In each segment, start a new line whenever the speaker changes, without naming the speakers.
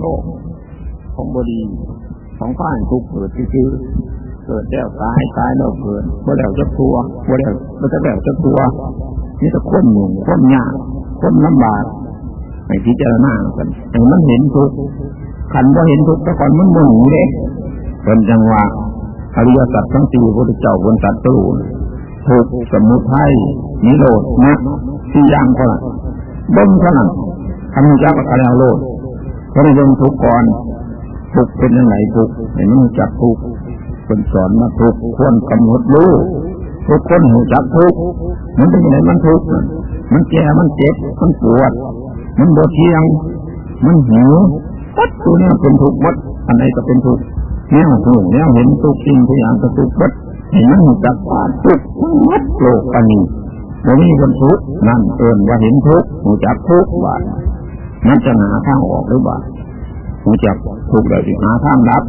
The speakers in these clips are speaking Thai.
โลกของบดีของข้างทุกเกิดคือเกิดแล้วตายตายแล้วเกิดบ่แล้วจะทัวบ่แล้วบ่จะแล้วจะทัวนี่จะคนหนุ่มคนยากคนลำบากให้พิจารณากันให้มันเห็นทุกขันว่าเห็นทุกแต่ก่อนมันบ่หนีเลยเป็นจังหวะอริยสัจทั้งสี่พระเจ้าบนสัตว์ตู้ทุกสมุทัยนิโรธนะที่ย่างก็ละบ่มเท่านั้นทำเจ้าก็แล้วโลด พระนเรื่องทุกก่อนทุกเป็นยังไงทุกเห็นมันจับทุกคนสอนมาทุกควรกำหนดรู้ทุกคนหูจับทุกมันเป็นยังไงมันทุกมันแก่มันเจ็บมันปวด มันบดเทียง มันหิววัดตัวนี้เป็นทุกวัดอันไหนก็เป็นทุกแนวหูแนวเห็นทุกสิ่งทุกอย่างก็ทุกวัดเห็นมันหูจักว่าทุกวัดโลกปนีวันนี้คนทุกนั่นเอินว่าเห็นทุกหูจักทุกว่า นั่นจะหาทางออกหรือเปล่าหูจักทุกเลยหาทางรับ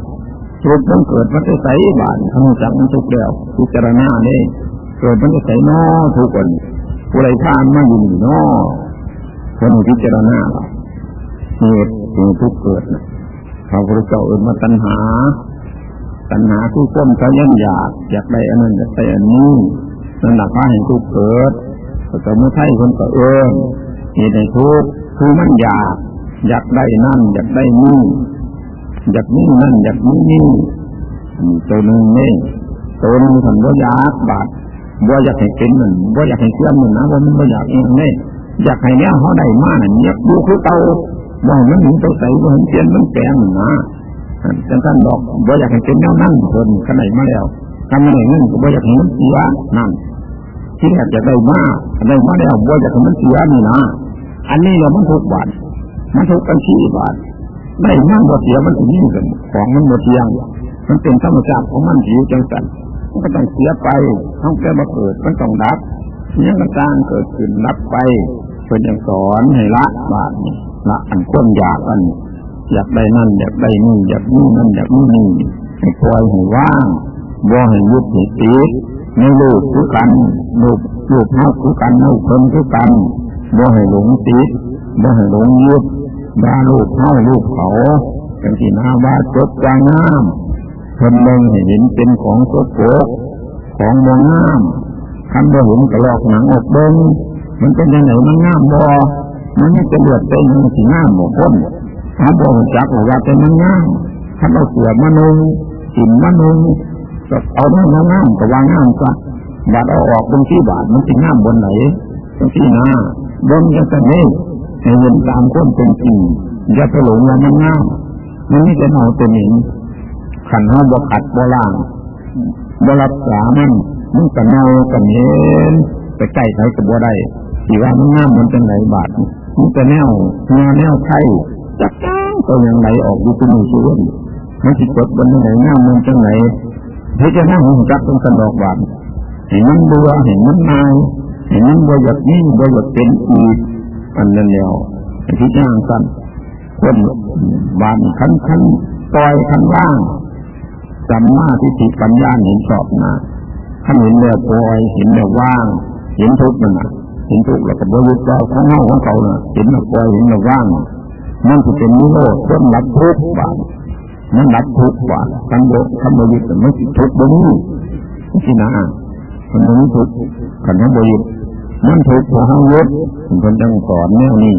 ทุกต้องเกิดมันจะใส่บานทำจักมันทุกแล้วทุกจารณาเนี่ยเกิดมันจะใส่นอทุกคนผู้ใดทานมาอยู่นี่นอคนพิจารณาเหตุถึงทุกเกิดนะพระพุทธเจ้าเอินมาตัณหา ตัณหาทุกคนเขายังอยากอยากได้อันนั้นอยากได้อันนี้นั่นหลักว่าให้ทุกเกิดแต่เมื่อใช่คนก็เอิญเหตุในทุก คือมันอยาก อยากได้นั่น อยากได้นี่อยากนี่นั่น อยากนี่นี่ตัวหนึ่งนี่ตัวหนึ่งฉันว่าอยากบาดว่าอยากให้เป็นมันว่าอยากให้เชื่อมันนะว่ามันว่าอยากเองนี่อยากให้เนี้ยเขาได้มากเนี้ยดูคือเตาว่ามันหนีตัวใส่ว่ามันเปลี่ยนมันแปลงนะจังท่านบอกว่าอยากให้เป็นแนวนั่งคนขนาดมาแล้วทำอะไรนั่นว่าอยากให้มันเสียนั่นที่อยากจะได้มากได้มาแล้วว่าอยากให้มันเสียนี่นะ อันนี้เรามันทุกบาทมันทุกกันชี้บาทได้มากบ่เสียมันถึงยิ่งกันของมันหมดเทียง มันเป็นธรรมชาติของมันผิวจังสันมันก็ต้องเสียไปต้องแก้มาเกิดมันต้องดับเนี่ยมันสร้างเกิดขึ้นรับไปเป็นอย่างสอนให้ละบาทละอันควรอยากอันอยากได้นั่นอยากได้นี่อยากนี่นั่นอยากนี่นี่ให้ปล่อยให้ว่างบ่ให้ยึดให้ติดในลูกคือกันลูกลูกเท่าคือกันลูกคนคือกัน บ่ให้หลงติดบ่ให้หลงยึดบ้าลูกเท่าลูกเขาเป็นที่นาว่าจบจางงามคนเมืองให้เห็นเป็นของโกโกของมองงามคันบ่เห็นกระลอกหนังออกเบิ้งมันเป็นยังไงมันงามบ่มันไม่จะเลือดเป็นมันสีงามหมดพ้นถ้าบ่จักว่าเป็นมันงามถ้าเอาเสือมานุงกินมานุงก็เอาหน้ามางามก็วางงามซะบาดเอาออกตรงที่บาดมันสีงามบนไหน ที่น้าบนยังจะนี่ให้เห็นตามคนเป็นจริงอย่าไปหลงว่ามันงามมันไม่จะเอาตัวหนิงขันห้าบขัดบล่างบรักษามันมันกะเน่ากันเห็นไปใกล้ใครกับบ่ได้ที่ว่ามันงามมันเป็นไหนบาดมันจะแนวงาแนวไข่จักจ้างตัวอย่างไรออกดูตัวมือชวนมันสิกดบนไหนงามมันจังไหนเฮ้ยจะนั่งหุ่นจักต้องกันดอกบาดเห็นมันบัวเห็นมันนาย มันบัวหยดนี่บัวหยดเป็นอีกอันนั้นเดียวที่ย่างสั้นคนบานขั้นขั้นปล่อยขั้นล่างสัมมาทิฏฐิปัญญาเห็นชอบนะท่านเห็นแล้วปล่อยเห็นแล้วว่าง เห็นทุกข์มันนะเห็นทุกข์แล้วก็บริสุทธิ์เราของเฮาของเขาน่ะเห็นแล้วปล่อยเห็นแล้วว่างมันจะเป็นนิโรธคนรับทุกข์บาปมันรับทุกข์บาปทั้งโลกทั้งบริสุทธิ์ไม่ทุกข์บนี้ที่นะมันบริสุทธิ์ขันธ์บริสุท มันทุกข์เพราะเฮายึดคนจังสอนแนวนี้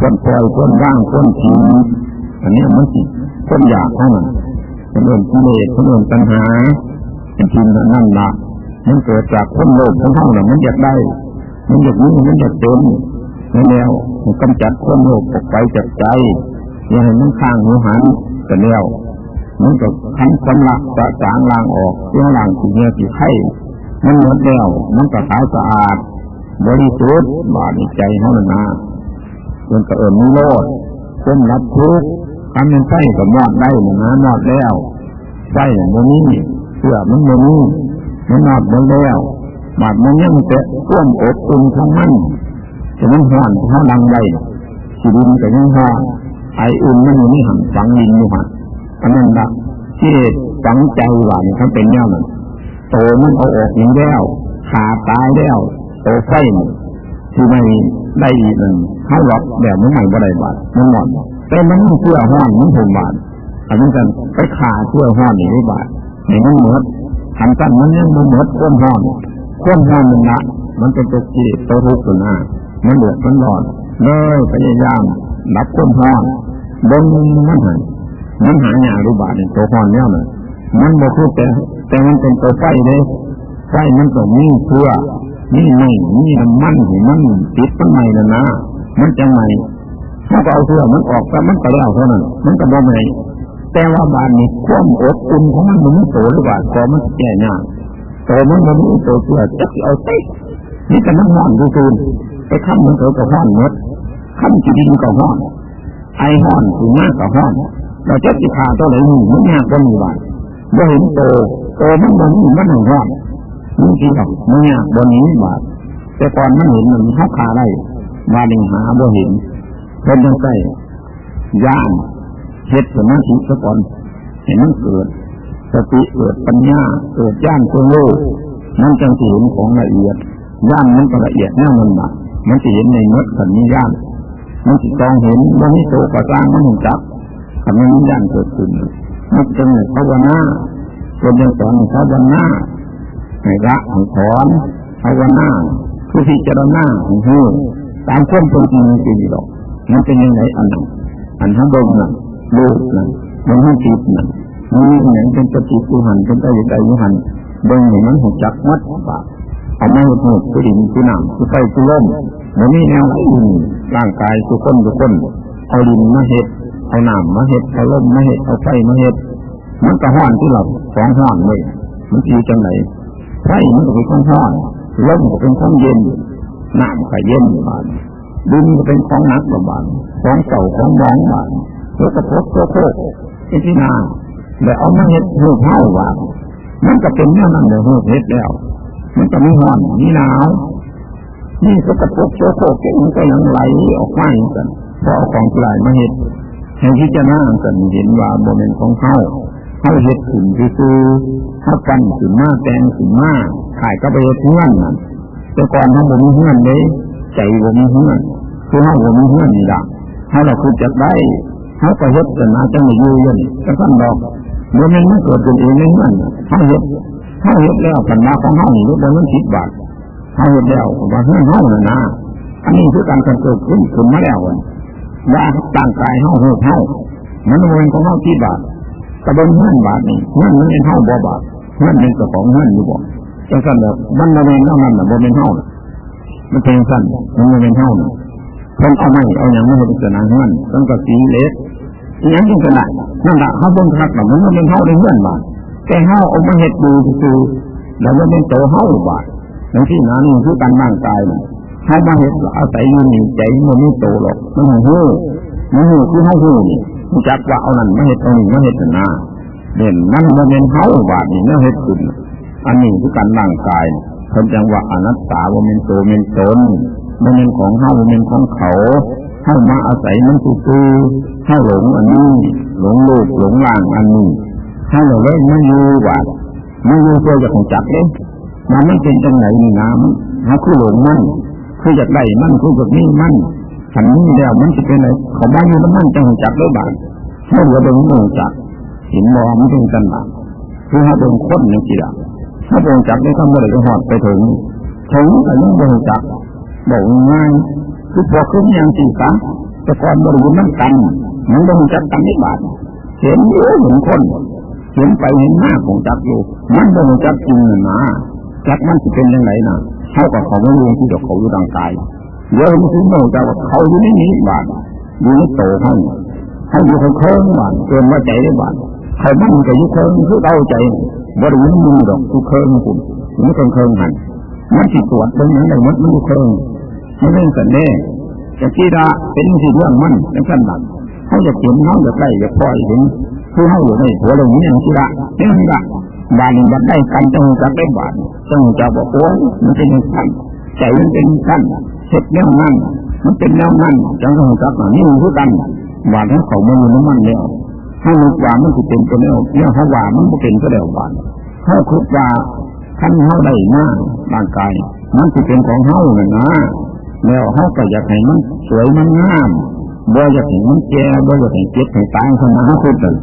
คนปล่อยคนว่างคนทิ้งอันนี้มันสิคนอยากเท่านั้นคนอื่นกิเลสคนอื่นปัญหาเป็นจริงนั่นละมันเกิดจากคนโลภของเขาเนี่ยมันอยากได้ มันอยากนี้มันอยากเป็นนั่นแล้วมันกำจัดคนโลภออกไปจากใจอย่าให้มันข้างหูหันแต่แล้วมันก็ทั้งสำลักสะสางลางออกเรื่องลางสีเนื้อสีไข่มันหมดแล้วมันก็ขาวสะอาด บริสุทธิ์บาดใจเขาเลยนะมันก็เอิญนิโรธคนรับทุกข์ทำเป็นไส้ก็มอดได้หนึ่งนะมอดแล้วไส้โมนี้เสื้อมันโมนี้มันมอดหมดแล้วบาดมันยังจะร่วมอดอุ่นของมันจะมันห่อนเท่าดังใดชีวิตก็ยังห่อไออุ่นมันอยู่นี่หันฝังดินอยู่หันอันนั้นละที่ฝังใจว่านี่เขาเป็นเนี่ยมันโตมันเอาออกอย่างแล้วขาตายแล้ว โตไฟที่ไม่ได้อีกหนึ่งเขาหลอกแบบมันใหม่บ่ได้บาดมันหมดแต่มันเชื่อห้อนมันผมบาดอันนี้กันไปขาเชื่อห้อนนี่ไม่บาดในมันหมดทำกันมันยังมันหมดก้นห้อนก้นห้อนมันละมันเป็นตัวกิเลสตัวทุกข์ตัวหน้ามันเดือดมันร้อนเลยพยายามรับก้นห้อนบนมันหายมันหายารูบาทเนี่ยตัวห้อนเนี่ยมันมันบอกคือแต่แต่มันเป็นตัวไฟเลยไฟมันต้องมีเพื่อ นี่ไม่นี่มันเห็นมันติดมันใหม่นะนะมันจะใหม่ถ้าเอาเสื้อมันออกแล้วมันก็แล้วเท่านั้น มันก็บ่ใหม่แต่ว่าบานนี้ความอดอุ่นของมันมันโตหรือว่าก็มันแก่ยากโตมันมันโตเสื้อจะเอาเต๊ะนี่ก็น้ำห้อนดูซูนไปขั้นมันเถอะก็ห้อนมดขั้นจีดินก็ห้อน ไอห้อนถึงมากก็ห้อนเราจะจิขาตัวไหนหนึ่งมันยากกว่านึ่งบาทบ่เห็นโตโตมันมันมันหนึ่งห้อน มันกี่กับมันยากบนนี้บาทแต่ก่อนมันเห็นมันเข้าขาได้มาหนึ่งหาบ่เห็นเป็นยังไงย่านเฮ็ดสมาธิซะก่อนเห็นมันเกิดสติเกิดปัญญาเกิดย่านตัวโลกมันจังสิเห็นของละเอียดย่านมันก็ละเอียดแน่มันมามันสิเห็นในมดสันนิย่านมันสิกองเห็นมันนี่โตกระจ้างมันหงจับทำให้นิย่านเกิดขึ้นมันจึงภาวนาจนยังสอนภาวนา ให้ละให้ถอนภาวนาผู้พิจารณาให้หูตามความเป็นจริงจริงหรอกมันเป็นยังไงอันนั้นอันทั้งเบิ้งนั่นลูกนั่นมันให้จิตนั่นมันมีอย่างเป็นสติผู้หันเป็นใจใจผู้หันเบิ้งเห็นมันหัวจักมัดปากเอาไม่หุดหุดผู้ดินผู้น้ำผู้ไฟผู้ลมมันมีแนวไหนร่างกายทุกคนทุกคนเอาดินมาเห็ดเอาน้ำมาเห็ดเอาลมมาเห็ดเอาไฟมาเห็ดมันก็ห้อนที่เราสองห้อนเลยมันอยู่จังไหน ไฟมันก็เป็นของห้อนลมก็เป็นของเย็นน้ำก็เย็นบานดินก็เป็นของหนักบานของเก่าของมองบานแล้วก็พบตัวโคกที่นาแต่เอามาเห็ดหูเท้าบานมันก็เป็นแน่นั่นเลยหูเห็ดแล้ว มันจะมีห้อนมีหนาวนี่สกปรกโสโครกมันก็ยังไหลออกมากันพอของกลายมาเห็ดให้พิจารณากันเห็นว่าโมเมนต์ของเขา เขาเห็ดขึ้นคือเขาปั้นขึ้นมากแตงขึ้นมากขายก็ไปเห็ดเงื่อนนั่นแต่ก่อนเขาบ่มีเงื่อนเลยใจบ่มีเงื่อนคือเขาบ่มีเงื่อนนี่ละเขาเราคือจะได้เขาก็เห็ดกันนะจังไม่ยืนจังกันดอกเมนต์มันไม่เกิดขึ้นเองไม่เงื่อนเขาเห็ดเขาเห็ดแล้วกันมาของเขานี่รู้มันคิดบาทเขาเห็นแล้วว่าเพื่อนเขาเนี่ยนะอันนี้คือการเกิดขึ้นขึ้นมาแล้วว่าต่างกายเขาหูเขามันเป็นของเขาที่บาท กระเบื้องเงื่นบาทนี่เงื่อนมันเป็นเขาบ่บาทเงื่อนเป็นกระของเงื่อนอยู่บ่จังสั้นแบบมันมาเป็นเท่านั้นนะบ่เป็นเท่ามันเป็นสั้นมันไมาเป็นเท่าคนเอาไม่เอาอย่างไม่ให้เป็นสนามเงื่นต้องกับสีเล็กอย่างยิ่งขนาดนั่นแหละเขาบ่งคักแบบมันเป็นเท่าในเงื่อนบาทแต่เท่าเอามาเห็ดดูคือแล้วมันเป็นโตเท่าบาทอย่างที่นั้นคือการร่างกายให้มาเห็นอาศัยอยู่นี่ใจมันไม่โตหรอกมันหูมันหูคือเขาหูนี่ จักว่าเอานั่นมาเห็ดตรงนี้มาเห็ดหน้าเด่นนั่นมันเป็นเขาบาดนี่มาเห็ดขึ้นอันนี้คือการร่างกายคนจังว่าอนัตตาว่าเป็นโตเป็นตนมันเป็นของเขาเป็นของเขาเข้ามาอาศัยมันคือเข้าหลงอันนี้ หลงลูกหลงล่างอันนี้เข้าเลยไม่อยู่บาดไม่อยู่เพื่อจะของจับเลยมันไม่เป็นจังไหนนี่นะมันหาคือหลงมันคืออยากได้มันคืออยากนี่มัน ขันนี้แล้วมันจะเป็นอะไรเขาบ้านอยู่แล้วมันจะหัวจักด้วยบางถ้าเหลือเดินหัวจักเห็นมองมันเป็นกันบางคือถ้าดินค้นในจิตอะถ้าเดินจักได้ทำอะไรก็หอดไปถึงถึงแต่ยังเดินจักบอกง่ายคือพอขึ้นยังสี่สาแต่ก่อนบริบูรณ์นั่นกันมันเดินจักกันไม่บาดเห็นเยอะเหมือนคนเห็นไปเห็นหน้าของจักอยู่มันเดินจักจริงนะจักมันจะเป็นยังไงนะเท่ากับเขาไม่รู้ที่เดี๋ยวเขาอยู่ร่างกาย เดี๋ยวมันถึงโน่จะว่าเขาอยู่ในนี้บาดอยู่ในโตเขาเขาอยู่เขาเคิงบาดเกินว่าใจได้บาดเขามันก็อยู่เคิงคือเอาใจบริวารมือดอกคือเคิงคุณมันเคิงเคิงหันมันสิตตรวจตรงนั้นเลยมันมันอยู่เคิงมันเป็นสันเน่จะกีฬาเป็นสิ่งเรื่องมันเป็นขั้นหลักเขาจะเห็นเขาจะใกล้จะปล่อยเห็นคือเขาอยู่ในหัวเรานี้อย่างกีฬาเนี่ยกีฬาบาลีบัดได้กันจังจักได้บาดจังจะบอกโอ้ยมันเป็นขั้น ใจมันเป็นขั้นเสร็จแนวนั่นมันเป็นแนวนั่นจังจังจักนี่มันคือกันบาดทั้งเขาไม่มีน้ำมันแล้วถ้านึกว่ามันจะเป็นตัวแนวเนี่ยเขาว่ามันจะเป็นก็แล้วบาดเขาคิดว่าท่านเขาได้มากร่างกาย มันจะเป็นของเขาเนี่ยนะแล้วเขาก็อยากให้มันสวยมันงามบ่อยากให้มันแก่บ่อยากให้เจ็บให้ตายคนนั้นเขาคิดเลย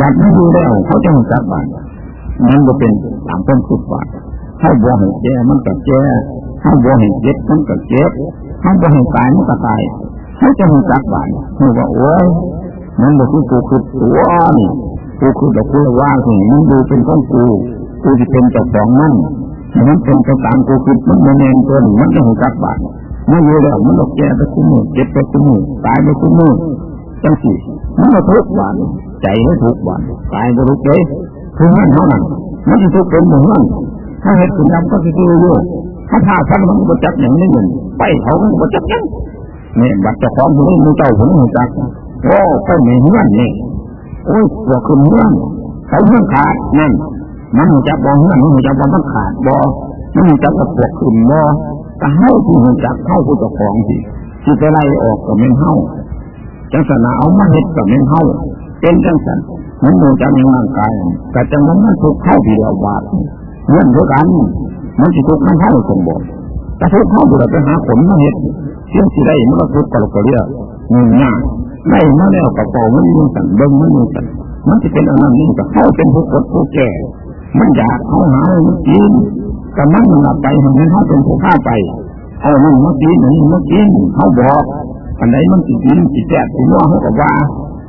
บัดนั้นดูแล้วเขาจะหัจักบ้านมันก็เป็นตามต้นคิดว่าเขาบ่ให้แก่มันก็แก่ เขาบ่ให้เจ็บมันก็เจ็บเขาบ่ให้ตายมันก็ตายเขาจะหัจักบานเขาว่าโอ้ยมันบอกคือกูคือตัวนี่กูคือดอกกุหลาบว่าสิมันดูเป็นของกูกูจะเป็นเจ้าของมันมันเป็นไปตามกูคือมันมันเองตัวนี้มันจะหัจักบ้านมันอยู่แล้วมันหลอกแก่ไปคุ้มือเจ็บไปคุ้มือตายไปคุ้มือจังสิมันก็ทุกวันใจไม่ทุกวันตายก็ทุกเลยคือมันเท่านั้นมันจะทุกเป็นเหมือนมันถ้าเหตุผลดำก็คือดูอยู่ ถ้าท่าพันมันก็จับอย่างนี้หนึ่งไปเขามันก็จับยังเนี่ยบัตรเจ้าของคนนี้มือเจ้าผมมือจักโอ้ไปไม่เงื่อนนี่โอ้ยหัวคุณเงื่อนเขาเงื่อนขาดนั่นมันจะบอเงื่อนมันจะบอต้องขาดบอมันจะกระปวดขึ้นบอก็เฮ้าที่หัวจักเข้าผู้เจ้าของสิที่ไปไล่ออกกับเม่นเฮ้าจังสนาเอามาเห็ดกับเม่นเฮ้าเป็นจังสันมันดูจังยังร่างกายแต่จังนั้นมันถูกเข้าที่เราบาดเงื่อนเท่ากัน มันจะถูกข์ข้างเข้าสมบูรณ์แต่ทุกเข้าเราไปหาผลมาเห็ดเชื่อที่ได้มันก็ทุกข์กับเราเรียกเงินง่ายได้มาแล้วกับเก่ามันมีสั่นเบิ้งมันมีสั่นมันจะเป็นอันนั้นนี่กับเข้าเป็นผู้กดผู้แก่ มันอยากเขาหามันกินแต่มันมันหลับไปเห็นเขาเป็นผู้ฆ่าไปเอาหนึ่งเมื่อกี้หนึ่งเมื่อกี้เขาบอกอันไหนมันจิตจิตจิตแจกจิตว่าเขาบอกว่า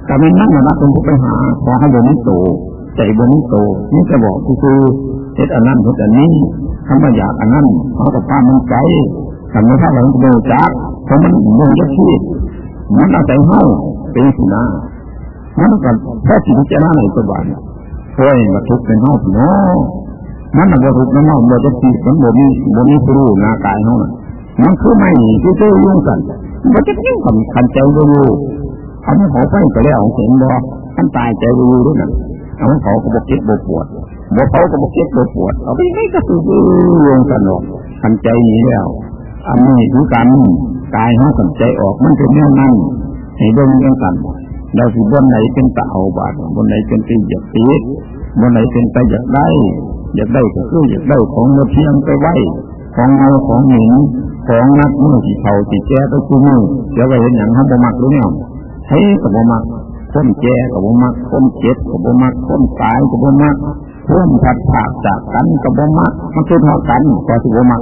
แต่มันนั่งนะเป็นผู้ไปหาพอให้บนิโตใจบนิโตนี่จะบอกคือ เฮ็ดอันนั้นเฮ็ดอันนี้ทำมาอยากอันนั้นเขากับป้ามันใจทำไม่ถ้าเราโดนจักเพราะมันโดนยัดชีมันอาศัยเฮาเป็นสินามันก็แค่สิ่งที่น่าในตัวบ้านโอ้ยมาทุกเป็นเฮาเนาะมันน่ะบ่ทุกข์เนาะบ่จะสิมันบ่มีบ่มีผู้รู้หน้ากายเฮาน่ะมันคือไม่ที่เจอยุ่งกันบ่จะยิ่งกับคันใจรู้อันนี้ขอไปไปแล้วเห็นบ่ท่านตายใจรู้ด้วยนั่นเอาขาก็บ่เจ็บบ่ปวด บ่เขาก็บ่เจ็บบ่ปวดเอาไปให้ก็คือยุ่งกันเนาะคันใจนี้แล้ว อันนี้คือกันกายห้าสันใจออกมันเป็นแน่นั่นให้เบิ่งกันกันเราสิบนไหนเป็นตะเอาบาดบนไหนเป็นตีอยากตีบนไหนเป็นไปอยากได้ อยากได้ก็คืออยากได้ของมาเพียงไปไว้ของเงาของหนิงของนักมือที่เขาที่แก่ก็คือมือเดี๋ยวไปเห็นอย่างเขาบ่มักหรือเนี่ยให้กับบมักคนแก่กับบมักคนเจ็บกับบมักคนตายกับบมัก คนผัดผักจากกันกับบ่มักมันคือเท่ากันก็สิบ่มัก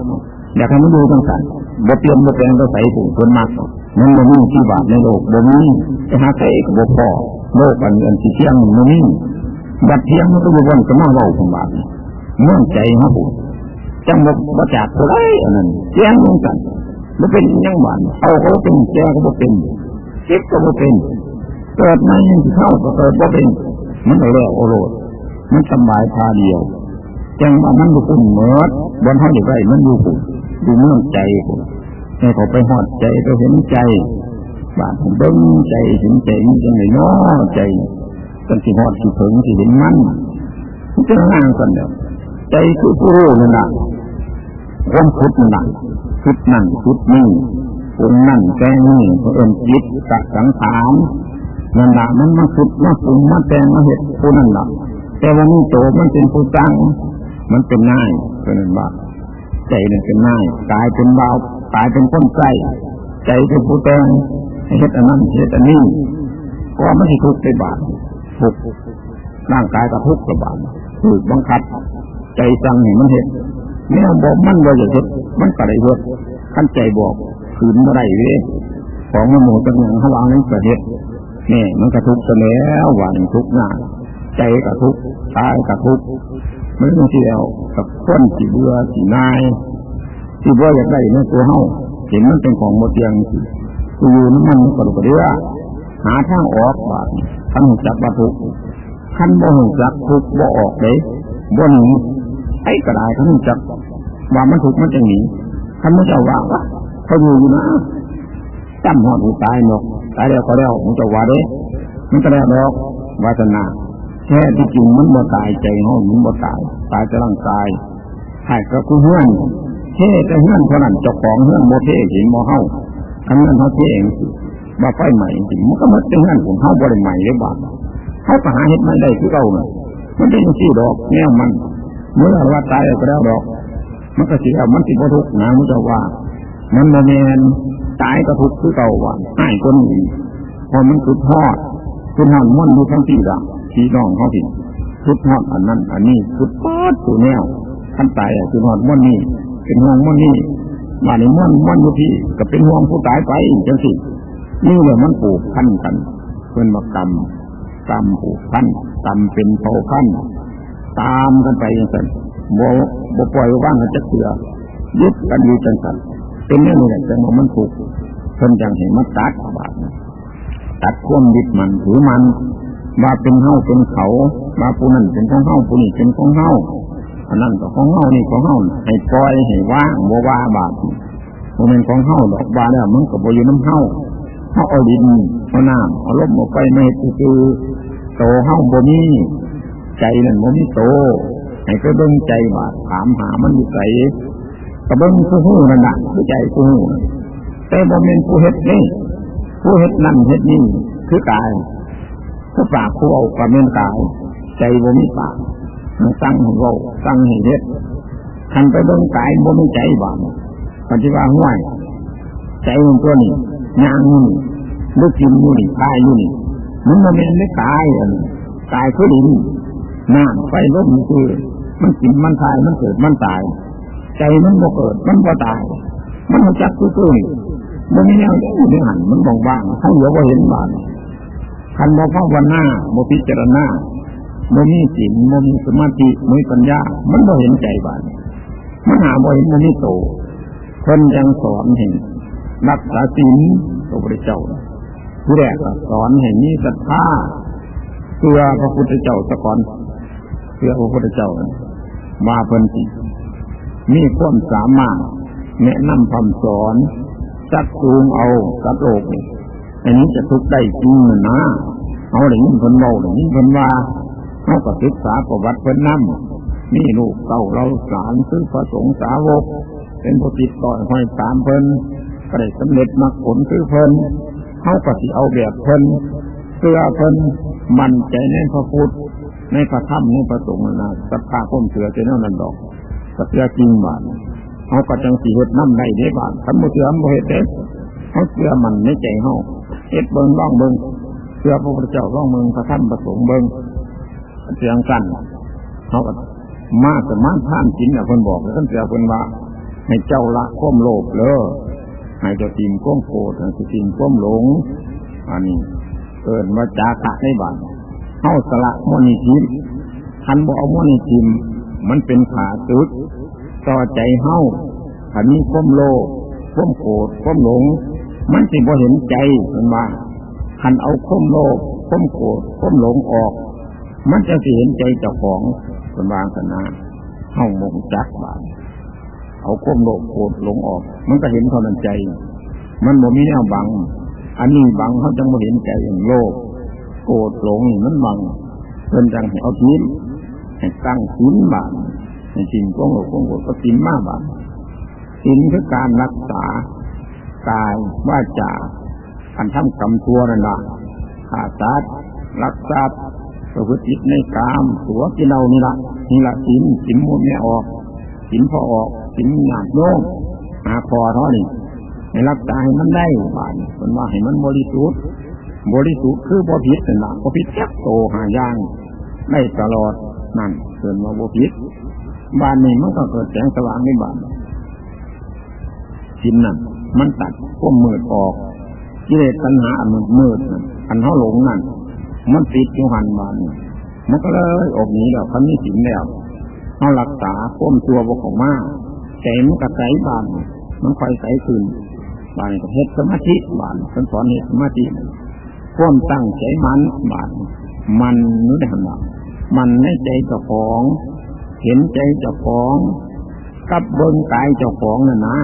อยากให้มันดูจังสันบ่เปลี่ยนบ่แปลงก็ใส่ถุงคนมักมันบ่มีที่บาทในโลกบ่มีจะหาใส่ก็บ่พอโลกอันอันที่เที่ยงมันมีบัดเที่ยงมันก็บ่วนก็มาเว้าของบาทเมื่อใจเฮาจังบ่บ่จากผู้ใดอันนั้นเที่ยงจังสันบ่เป็นยังบานเอาก็เป็นแก่ก็บ่เป็นเจ็บก็บ่เป็นเกิดมายังเข้าก็เกิดบ่เป็นมันแล้วโอโรด มันสบายพาเดียวจังว่ามันบุคุณเมิดบนห้องอยู่ไรมันอยู่คุณดูเมื่อใจผมให้เขาไปหอดใจไปเห็นใจบาดผมเบิ้งใจเห็นใจมันจังน้อใจจนสิหอดสิถึงสิเห็นมันจะห่างกันเดียวใจคือผู้รู้นั่นแหละความพุทธนั่นแหละพุทธนั่นพุทธนี่ปรุงนั่นแกงนี่เพื่อนจิตตักสังขารนั่นแหละมันมาพุทธมาปรุงมาแกงมาเห็ดผู้นั่นแหละ แต่วันนี้โตมันเป็นผู้ตั้ง มันเป็นนายเป็นบาใจเนี่ยเป็นนายกายเป็นเบากายเป็นต้นใจใจเป็นผู้แต่งเหตุอันนั้นเหตุอันนี้ก็ไม่ใช่ทุกข์ไปบาปทุกข์ร่างกายกับทุกข์กับบาปถูกบังคับ ใจสั่งนี่มันเหตุแม่บอกมันว่าจะเหตุมันก็ได้เหตุขั้นใจบอกขืนเมื่อไรเว้ของมันหมูจังหยังเขาวางนั้นก็เหตุนี่มันกระทุกข์แล้วหวานทุกข์หน้า ใจกระทุกข์ตายกระทุกข์มันต้องเที่ยวกับคนที่เบื่อที่นายที่เบื่ออยากได้ในตัวเฮาเห็นมันเป็นของหมดยังคืออยู่น้ำมันก็รู้เรือหาทางออกบาดขันจับวัตถุขันบ่หจับทุกบ่ออกเลยบ่หนีไอ้กระไดขันจับว่ามันถูกมันจะหนีขันมันจะว่าวะเขาอยู่อยู่นะจำหอดหูตายหนกตายแล้วก็แล้วมันจะว่าเด้มันก็แล้วดอกวาสนา แท้ที่จริงมันบ่ตายใจห้องมันบ่ตาย ตายจะร่างกายหายก็คือเฮือนเท่จะเฮือนเท่านั้นเจ้าของเฮือนโมเท่เหินโมเฮาอันนั้นเขาเท่เองบ่ไฟใหม่จริงมันก็มันเป็นเฮือนของเฮาบ่ได้ใหม่เลยบาดเขาก็หาเห็ดมันได้คือเราเน่ยมันเป็นสี่ดอกแนวมันเมื่อว่าตายก็แล้วดอก มันก็เสิเอามันสิบ่ทุกนะมันจว่า มันโมเมนตายก็ทุกข์คือเก่าวันให้คนอื่นพอมันสุดทอดสุดหอนม้วนดูทั้งสี่ดัง สี่น้องเขาผิดสุดทอดอันนั้น อันนี้สุดปอดตัวแนวขั้นตายอะสุดหอดม้วนนี่เป็นห่วงม้วนนี่มาในม้วนม้วนอยู่ที่ก็เป็นห่วงผู้ตายไปจังสินี่เลยมันปลูกพันกันเพื่อนมากรรมกรรมปลูกพันกรรมเป็นเผ่าพันตามกันไปอย่างนั้นโมโมปล่อยว่างกันจะเสือยึดกันอยู่จังสันเป็นเรื่องนี้แหละแต่มันถูกเพิ่นจังเห็นมันตัดบาดตัดควมดิดมันถือมัน ว่าเป็นเฮาเป็นเขาว่าผู้นั้นเป็นของเฮาผู้นี้เป็นของเฮาอันนั้นก็ของเฮานี่ของเฮาให้ปล่อยให้ว่างบ่ว่าบาดมันเป็นของเฮาดอกบาแล้วมันก็บ่อยู่น้ำเฮาเฮาเอาดินเอาน้ำเอาลมเอาไฟไม่คือโตเฮาบ่มีใจนั่นบ่มีโตให้ก็เบิ่งใจบาดถามหามันอยู่ไสก็เบิ่งผู้ฮู้นั่นน่ะผู้ใจผู้ฮู้แต่บ่เป็นผู้เฮ็ดนี่ผู้เฮ็ดนั่นเฮ็ดนี่คือกาย ผู้ปากผู้เอาก็เป็นกาย ใจบ่มีปากมันตั้งให้เว้าตั้งให้เฮ็ดคันไปเบิ่งกายบ่มีใจบ้างปฏิว่าห้วยใจมันตัวนี้ยางนี่ลูกกินนี่นี่ตายนี่มันบ่แม่นไม่ตายอันตายคือดินน้ำไฟลมคือมันกินมันตายมันเกิดมันตาย ใจมันบ่เกิดมันบ่ตาย มันรู้จักคือคือมันไม่แน่อยู่ในหันมันบางบ้างถ้าเหลือว่าเห็นบ้าน คันบ่ภาวนาบ่พิจารณาบ่มีศีลบ่มีสมาธิบ่มีปัญญา มันบ่เห็นใจบานมหาบ่เห็นบ่มีโตคนยังสอนเห็นรักษาศีลพระพุทธเจ้าผู้แรกสอนเห็นนี้ศรัทธาเพื่อพระพุทธเจ้าสะก่อนเพื่อพระพุทธเจ้ามาเพิ่นสิมีความสามารถแนะนำคำสอนจักจูงเอากับโลกนี่ อันนี้จะทุกได้จริงนะเอาหรือยินคนเบาหรือยินคนว่าเขาก็ศึกษาประวัติเพิ่นนั่นี่ลูกเต่าเราสารซึ่งพระสงฆ์สาวก เป็นผู้ติดต่อห้อยตามเพิ่นก็ได้สำเร็จมรรคผลคือเพิ่นเขาก็สิเอาแบบเพิ่นเพื่อเพิ่นมันใจในพระพุทธในพระธรรมในพระสงฆ์นะสัพพะก้มเสือเจ้านั่นดอกสัพยาจริงบานเขาก็จังสีเฮ็ดน้ำในเด้บานขันบ่เสือบ่เฮ็ดเด้เขาเสือมันในใจเขา เฮ็ดเบิ่งร่องเบิงเสือพระพุทธเจ้าร่องเบิงพระธรรมพระสงฆ์เบิงเสียงกันเขาก็มาสมาท่านจินอะคนบอกท่านเสือคนว่าให้เจ้าละข้อมโลภเลยให้เจ้าทีมข้อมโกรธให้เจ้าทีมข้อมหลง อันนี้เกิดมาจากะในบ้านเข้าสละมนิทิมทันบอกเอามนิทิมมันเป็นขาสุด ต่อใจเฮ้าขันนี้ข้มโลภข้มโกรธข้มหลง มันสิบ่เห็นใจมันว่าขันเอาข้มโลภข้มโกรธข้มหลงออก มันจะสิเห็นใจเจ้าของคนวางสนาเฮ้ามงจักบาเอาข้มโลภโกรธหลงออก มันก็เห็นเท่านั้นใจ มันบ่มีแนวบัง อันนี้บังเขาจังบ่เห็นใจอย่างโลภโกรธหลงนี่มันบังเพิ่นจังเอาทิ้งให้ตั้งศีลบาทในจินก้องหลก้องหลก็ศีลมากบาทศีลคือการรักษา กายว่าจาอันทำกรรมตัวนั่นละขาดสัตว์รักทรัพย์ประพฤติในกามตัวกินเอานี่ละนี่ละศีลศีลมุดไม่ออกศีลพอออกศีลหยาดโน้มหาพอเท่านี้ให้รักษาให้มันได้บาทเป็นว่าให้มันบริสุทธิ์บริสุทธิ์คือบ่ผิดนั่นละบ่ผิดแค่โตหายางได้ตลอดนั่นเกิดมาบ่ผิดบ้านนี้มันก็เกิดแสงสว่างในบ้านชิ้นนั่น มันตัดพวกมืดออกกิเลสตัณหาอันมืดมืดอันเขาหลงนั่นมันติดอยู่หันบ้านมันก็เลยออกนี้แล้วคันนี้สินแล้วเขารักษาพวกตัวบกของมาใจมันกระใสบาน มันไฟใสขึ้นบานก็เฮ็ดสมาธิบานสสอนเฮ็ดสมาธิพวกตั้งใจมันบานมันนู้นได้หันบานมันในใจเจ้าของ เห็นใจเจ้าของ กับเบิ้งกายเจ้าของน่ะนะ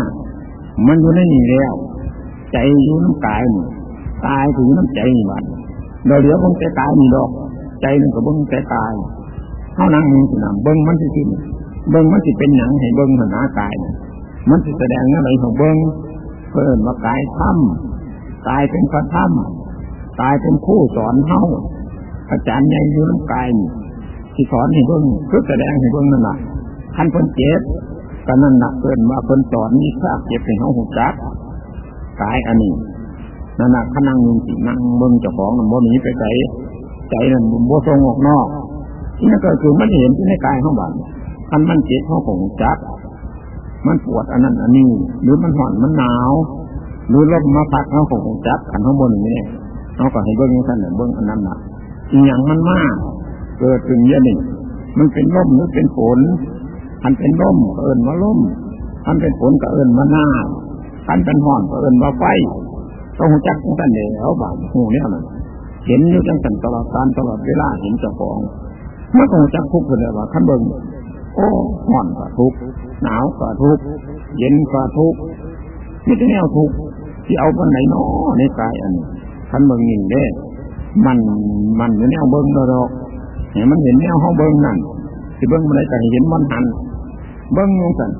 มันอยู่ในนี่แล้ว ใจอยู่น้ำกายนี่ตายถือน้ำใจนี่บัดเราเหลือเบิ้งแต่กายนี่ดอก ใจนึงก็เบิ้งแต่กายเท่านั้นเองสินะเบิ้งมันสิสิเบิ้งมันสิเป็นหนังให้เบิ้งหนากายมันสิแสดงอะไรของเบิ้งเพิ่นว่ากายถ้ำกายเป็นพระถ้ำกายเป็นคู่สอนเท่าอาจารย์ใหญ่อยู่น้ำกายนี่ที่สอนให้เบิ่งคือแสดงให้เบิ่งนั่นแหละท่านเพิ่นเจ็บ ก็นั่นหนักเกินว่าคนสอนนี่ทราบเจ็บในห้องหุจักกายอันนี้นั่นหนักขนังสินั่งเบิ่งเจ้าของมันบ่หนีไปใจใจนั่นบ่ทรงออกนอกนี่ก็คือมันเห็นที่ในกายของบ้านคันมันเจ็บห้องหุจักมันปวดอันนั้นอันนี้ หรือมันห่อนมันหนาว หรือลมมาพัดเขาของจับขันข้างบนอย่างนี้เขาก็ให้เบิ้งท่านเบิ้งอันนั้นน่ะอย่างมันมาก เกิดขึ้นเยอะนี่มันเป็นลมหรือเป็นฝน อันเป็นลมก็เอิญว่าลมอันเป็นฝนก็เอิญว่าหน้าอันเป็นห่อนก็เอิญว่าไฟต้องหูจักท่านเดียวบาดหูเนี่ยมันเห็นอยู่จังสันตลอดการตลอดเวลาเห็นเจ้าของเมื่อหูจักทุกข์เลยว่าขันเบิ้งโอ้ห่อนก็ทุกข์หนาวก็ทุกข์เย็นก็ทุกข์นี่จะแนวทุกข์ที่เอาวันไหนเนาะในกายอันนี้ขันเบิ้งยิงเด้มันมันอยู่แนวเบิ้งเราดอกเห็นมันเห็นแนวห้องเบิ้งนั่นที่เบิ้งมันได้แต่เห็นมันหัน เบิ้งยังสัน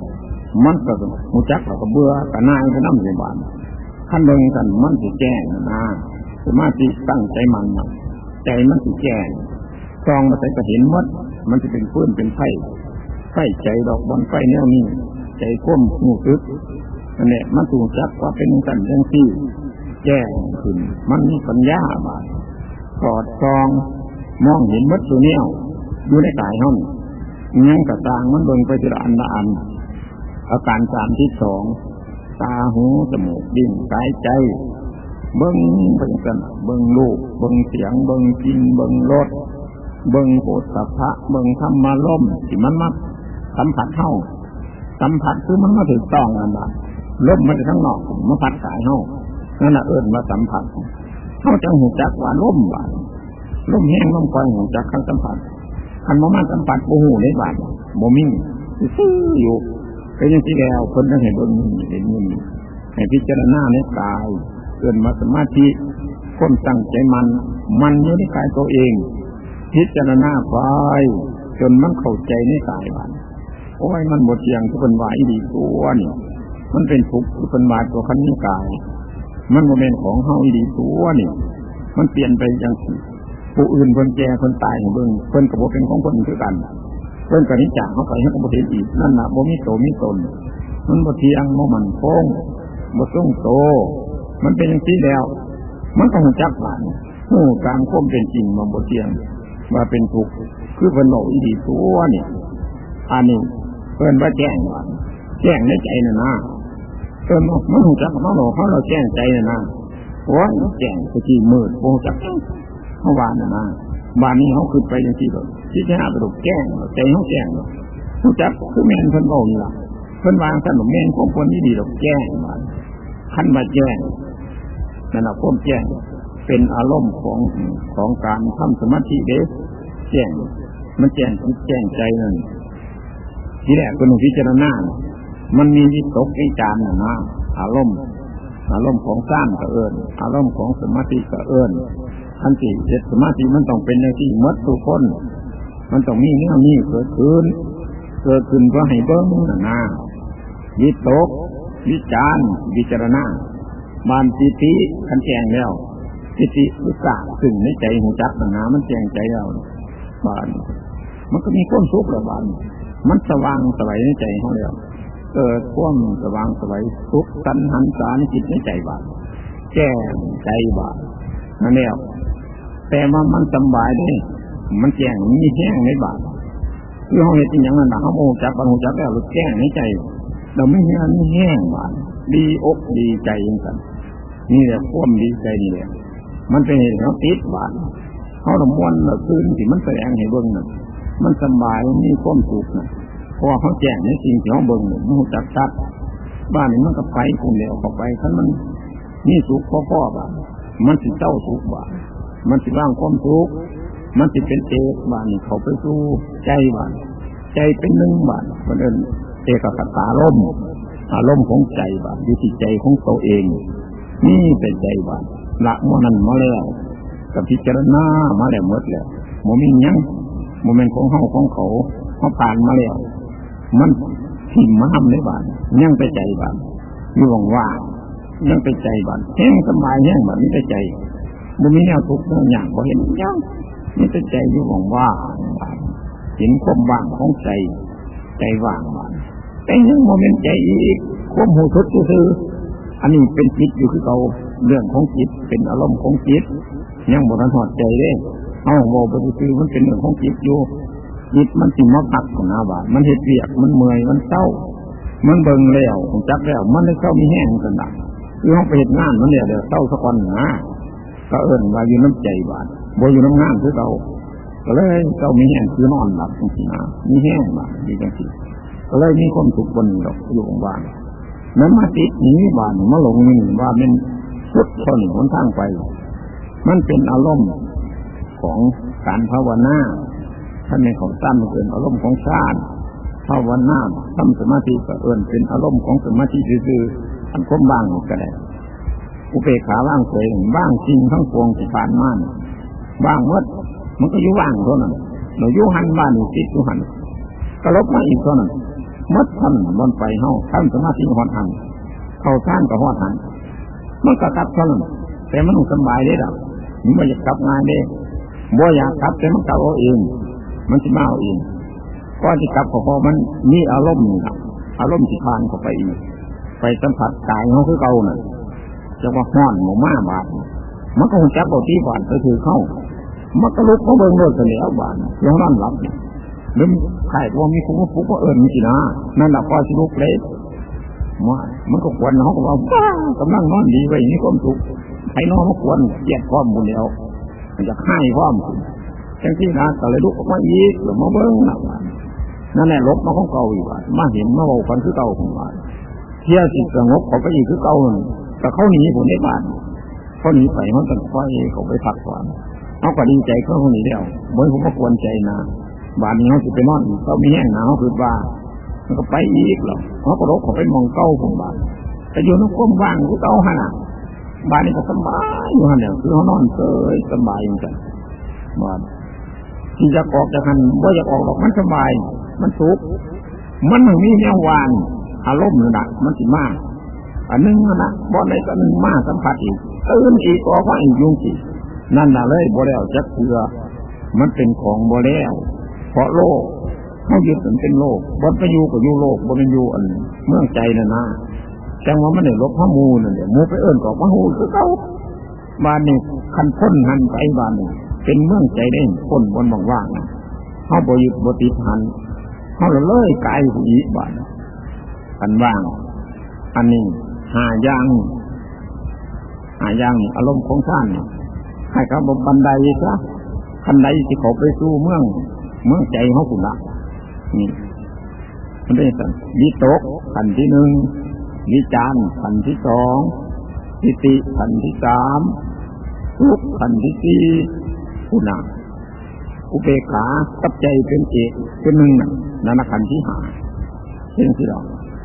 มันก็หูจักเราก็เบื่อก็นายก็น้ำเสียบานขั้นเบิ้งสันมันสิแจ้งนะสมาธิตั้งใจมันใจมันสิแจ้งซองมาใส่ก็เห็นมดมันจะเป็นพื้นเป็นไฟไฟใจดอกบอลไฟแนวนี้ใจก้มหูซึกนั่นแหละมันถูกจับว่าเป็นสันเรื่องที่แจ้งขึ้นมันมีปัญญาบาดกอดซองมองเห็นมัดตัวเนี้ยอยู่ในกายห้อง ยังกระตางมันเบิ่งไปทีละอันละอัน อาการสามที่สองตาหูจมูกดิ้นกายใจ เบิ้งเบิ้งกันเบิ้งลูกเบิ้งเสียง เบิ้งกินเบิ้งรสเบิ้งโอสถะเบิ้งธรรมาล่มที่มันมักสัมผัสเท่าสัมผัสคือมันมาถึงต้องนั่นแหละลมมันทั้งนอกมาพัดกายเท่านั่นแหละเอิญมาสัมผัสเท่าจังหูจักว่าลมบาดลมแห้งลมคอยหูจักขั้นสัมผัส คันมามาสัมผัสโอ้โหในบาดโมมิ่งซื้ออยู่ก็นยังที่แล้วคนต้องเห็นบนเห็นนี่ให้พิจารณาในกายเกินมาสมาธิคนตั้งใจมัน มันอยู่ในกายตัวเอง พิจารณาไปจนมันเข้าใจในกายมันโอ้ยมันหมดเสียงทุกคนวายดีตัวนี่มันเป็นทุกข์ทุกคนวายตัวขันนี้กาย มันโมเมนของเฮาดีตัวนี่มันเปลี่ยนไปอย่าง ผู้อื่นคนแก่คนตายเบิ่งเพิ่นกับโบเป็นของคนคือกันเพิ่นกับนิจจาเขาไปให้กับโบเห็นอีกนั่นน่ะโบมีโตมีตนมันบเทียงโมมันโค้งโบส่งโต มันเป็นอย่างที่แล้ว มันต้องจักผ่านหูกลางค้มเป็นจริงมาโบเทียงมาเป็นทุกข์คือเป็นโลอีดีตัวนี่อันนี้เพิ่นว่าแจ้งว่าแจ้งในใจน่ะนะเพิ่นมันหูจักมันหลอกเขาเราแจ้งใจน่ะนะโอ้ยแจ้งสกีมืดโบจัก เมื่อวานนะนะบ้านนี้เขาขึ้นไปอย่างที่แบบที่จะหาประตูแจ้งใจเขาแจ้งหูจักคือแม่นเพิ่นบอกนี่ล่ะเพิ่นวางถนนแม่นของคนที่ดีเราแจ้งมาขั้นมาแจ้งนั่นแหละพ้มแจ้งเป็นอารมณ์ของของการทำสมาธิเด้แจ้งมันแจ้งแจ้งใจนั่นทีแรกคนพิจารณา มันมีวิตกวิจารณ์นะนะอารมณ์ อารมณ์ของสร้างก็เอิญอารมณ์ของสมาธิก็เอิญ อันที่เจ็ดสมาธิมันต้องเป็นในที่มัดทุกคน มันต้องมีเนื้อมีเกิดขึ้น เกิดขึ้นเพระให้เบิ้งนะนะวิตก วิจารวิจารณาบานปิติขันแจงแล้วปิติวิสาสึ่งในใจหูจักนะนะมันแจงใจแล้วบานมันก็มีความสุขแล้วบานมันสว่างสวัยในใจขาแล้วเกิดความสว่างสวัยสุขสันหันสาในจิตในใจบานแจ้งใจบานนั่นแล้ว แต่ว่ามันสบายได้ มันแจ้งมีแห้งในบาทคือเขาเห็นอย่างนั้นนะเขาโมจับปัญหาจับแล้วแจ้งในใจ เราไม่แห้งไม่แห้งบาทดีอกดีใจยังกันนี่แหละความดีใจนี่แหละมันเป็นเหตุเขาติดบาทเขาละม้วนละคืนที่มันแสดงให้เบิ้งน่ะมันสบายมีความสุขนะเพราะเขาแจ้งในสิ่งที่เขาเบิ้งน่ะมันจับชัดบ้านนี้มันก็ไปคนเดียวเข้าไปคันมันนี่สุขพ่อๆบ้านมันสิเจ้าสุขบ้าน มันสิร่างความทุกข์มันสิเป็นเอกบานเขาไปสู้ใจบานใจเป็นหนึ่งบานมันเอินเอกคตาลมอารมณ์ของใจบานอยู่ที่ใจของตัวเอง นี่เป็นใจบานละมนั้นมาแล้วกับพิจารณามาแล้วหมดแล้วโมมียังโมเมนต์ของเฮาของเขาเขาผ่านมาแล้วมันทิ่มมาทำในบานยังไปใจบานอยู่ว่างยังไปใจบานแห้งสบายแห้งแบบนี้ไปใจ มันมีแนวทุกข์แนวอย่างพอเห็นยังนี่เป็นใจอยู่ว่างว่างเห็นความว่างของใจ ใจว่างว่างแต่ยังโมเมนต์ใจอีกควบหูทุกคืออันนี้เป็นจิตอยู่คือเราเรื่องของจิตเป็นอารมณ์ของจิตยังบทันหอดใจเลยเอาโมบริสุทธิ์มันเป็นเรื่องของจิตอยู่จิตมันสิมาพักของนาบามันเห็ดเวียกมันเมื่อยมันเศร้า มันเบิ่งแล้วจักแล้ว มันได้เศร้ามีแห้งกันดังคือห้องไปเห็นงานมันเนี่ยเดี๋ยวเศร้าสักวันนะ ก็เอิญว่าอยู่น้ำใจบาดบ่อยู่น้ำงานคือเราก็เลยเรามีแห้งคือนอนหลับจริงๆนะมีแห้งบาดดีจังสิก็เลยมีความสุขบนดอกอยู่ของบ้านนั้นมาติดนี้บ้านมาหลงนี่ว่าเป็นสุดทนหนทางไป มันเป็นอารมณ์ของการภาวนาท่านในของสั้นเป็นอารมณ์ของชาติภาวนาทำสมาธิก็เอิญเป็นอารมณ์ของสมาธิซื่อๆอันคมบ้างก็ได้ อุเบกขาว่างเฉยบ้างจริงทั้งปวงที่ผ่านมาบ้างมดมันก็อยู่ว่างเท่านั้นเราอยู่หันบ้านอยู่ติดอยู่หันก็ลบมาอีกเท่านั้นมัดท่านบนไปเฮาท่านสมาธิหอดหันเข้าท่านกับหอดหันมันก็กลับเท่านั้นแต่มันสบายได้หรอมันไม่อยากกลับงานได้บ่อยากกลับแต่มันกลับเอาเองมันจะมาเอาเองก็ที่กลับพอมันมีอารมณ์อารมณ์ที่ผ่านเข้าไปอีกไปสัมผัสกายเขาคือเก่าน่ะ จะว่าห้อนหมูมาบาดมันก็คงจับเอาที่บาดก็คือเข้ามันก็ลุกเขาเบิ่งโดนเสียบาดยังนั่นหลับหรือใครว่ามีคุ้มฟุกก็เอิญสินะนั่นแหละพอสิลุกเลยมามันก็ควรเขาก็ว่าบ้ากำลังนอนดีไว้นี่ความสุขให้นอนเขาควรเกียดความบุญแล้วมันจะให้ความจังที่นะก็เลยลุกออกมาอีกหรือมาเบิ้งนะนั่นแหละลบมาของเก่าอีกว่ามาเห็นมาบอกกันคือเก่าของว่าเที่ยสิสงบเขาไปอีกคือเก่า แต่เขาหนีผมได้บ้านเขาหนีไปมันต้องไฟเขาไปพักก่อนเขาก็ดีใจเขาหนีเดียวบนผมก็ควรใจนะบ้านนี้เขาจะไปนอนเขาไมีแห้งหนาวคือว่ามันก็ไปอีกหรอกเขาก็รบเขาไปมองเก้าของบ้านแต่อยู่น้ำก้มว่างคือเก้าหันอะบ้านนี้ก็สบายอยู่หันเนี่ยคือเขานอนเฉยสบายเหมือนกันบ้านที่จะออกจากหันว่าอยากออกหรอกมันสบาย มันสุขมันม่มีแนววางอารมณ์หนักมันสิมาก อันนึงนะบ่ได้ก็นึงมาสัมผัสอีกตื่นอีกก็ว่าอีกยุ่งอีกนั่นน่ะเลยบ่แล้วจักเถือมันเป็นของบ่แล้วเพราะโลกเขายึดมันเป็นโลกบนไปอยู่ก็อยู่โลกบนไปอยู่อันเมืองใจน่ะนะจังว่ามันเนี่ยลบข้อมูลนั่นเดี๋ยวมูไปเอิ้นกอกมาหูคือเขาบ้านนี่คันพ้นหันไปบ้านนี่เป็นเมืองใจได้พ้นบนว่างๆเขาบ่ยึดบ่ติดหันเขาเลยกายหูอีบ้านอันว่าง อันนี้ หาย่างหาย่างอารมณ์ของท่านให้เขาบบันไดซะคันใดที่เขาไปสู้เมืองเมืองใจเขาคุณละนี่มันได้สั่งวิตกขันที่หนึ่งวิจารขันที่สองทิติขันที่สามทุกขันที่สี่คุณะอุเบกขาตับใจเป็นเอกเป็นหนึ่งนั่นขันที่หาเช่นที่เรา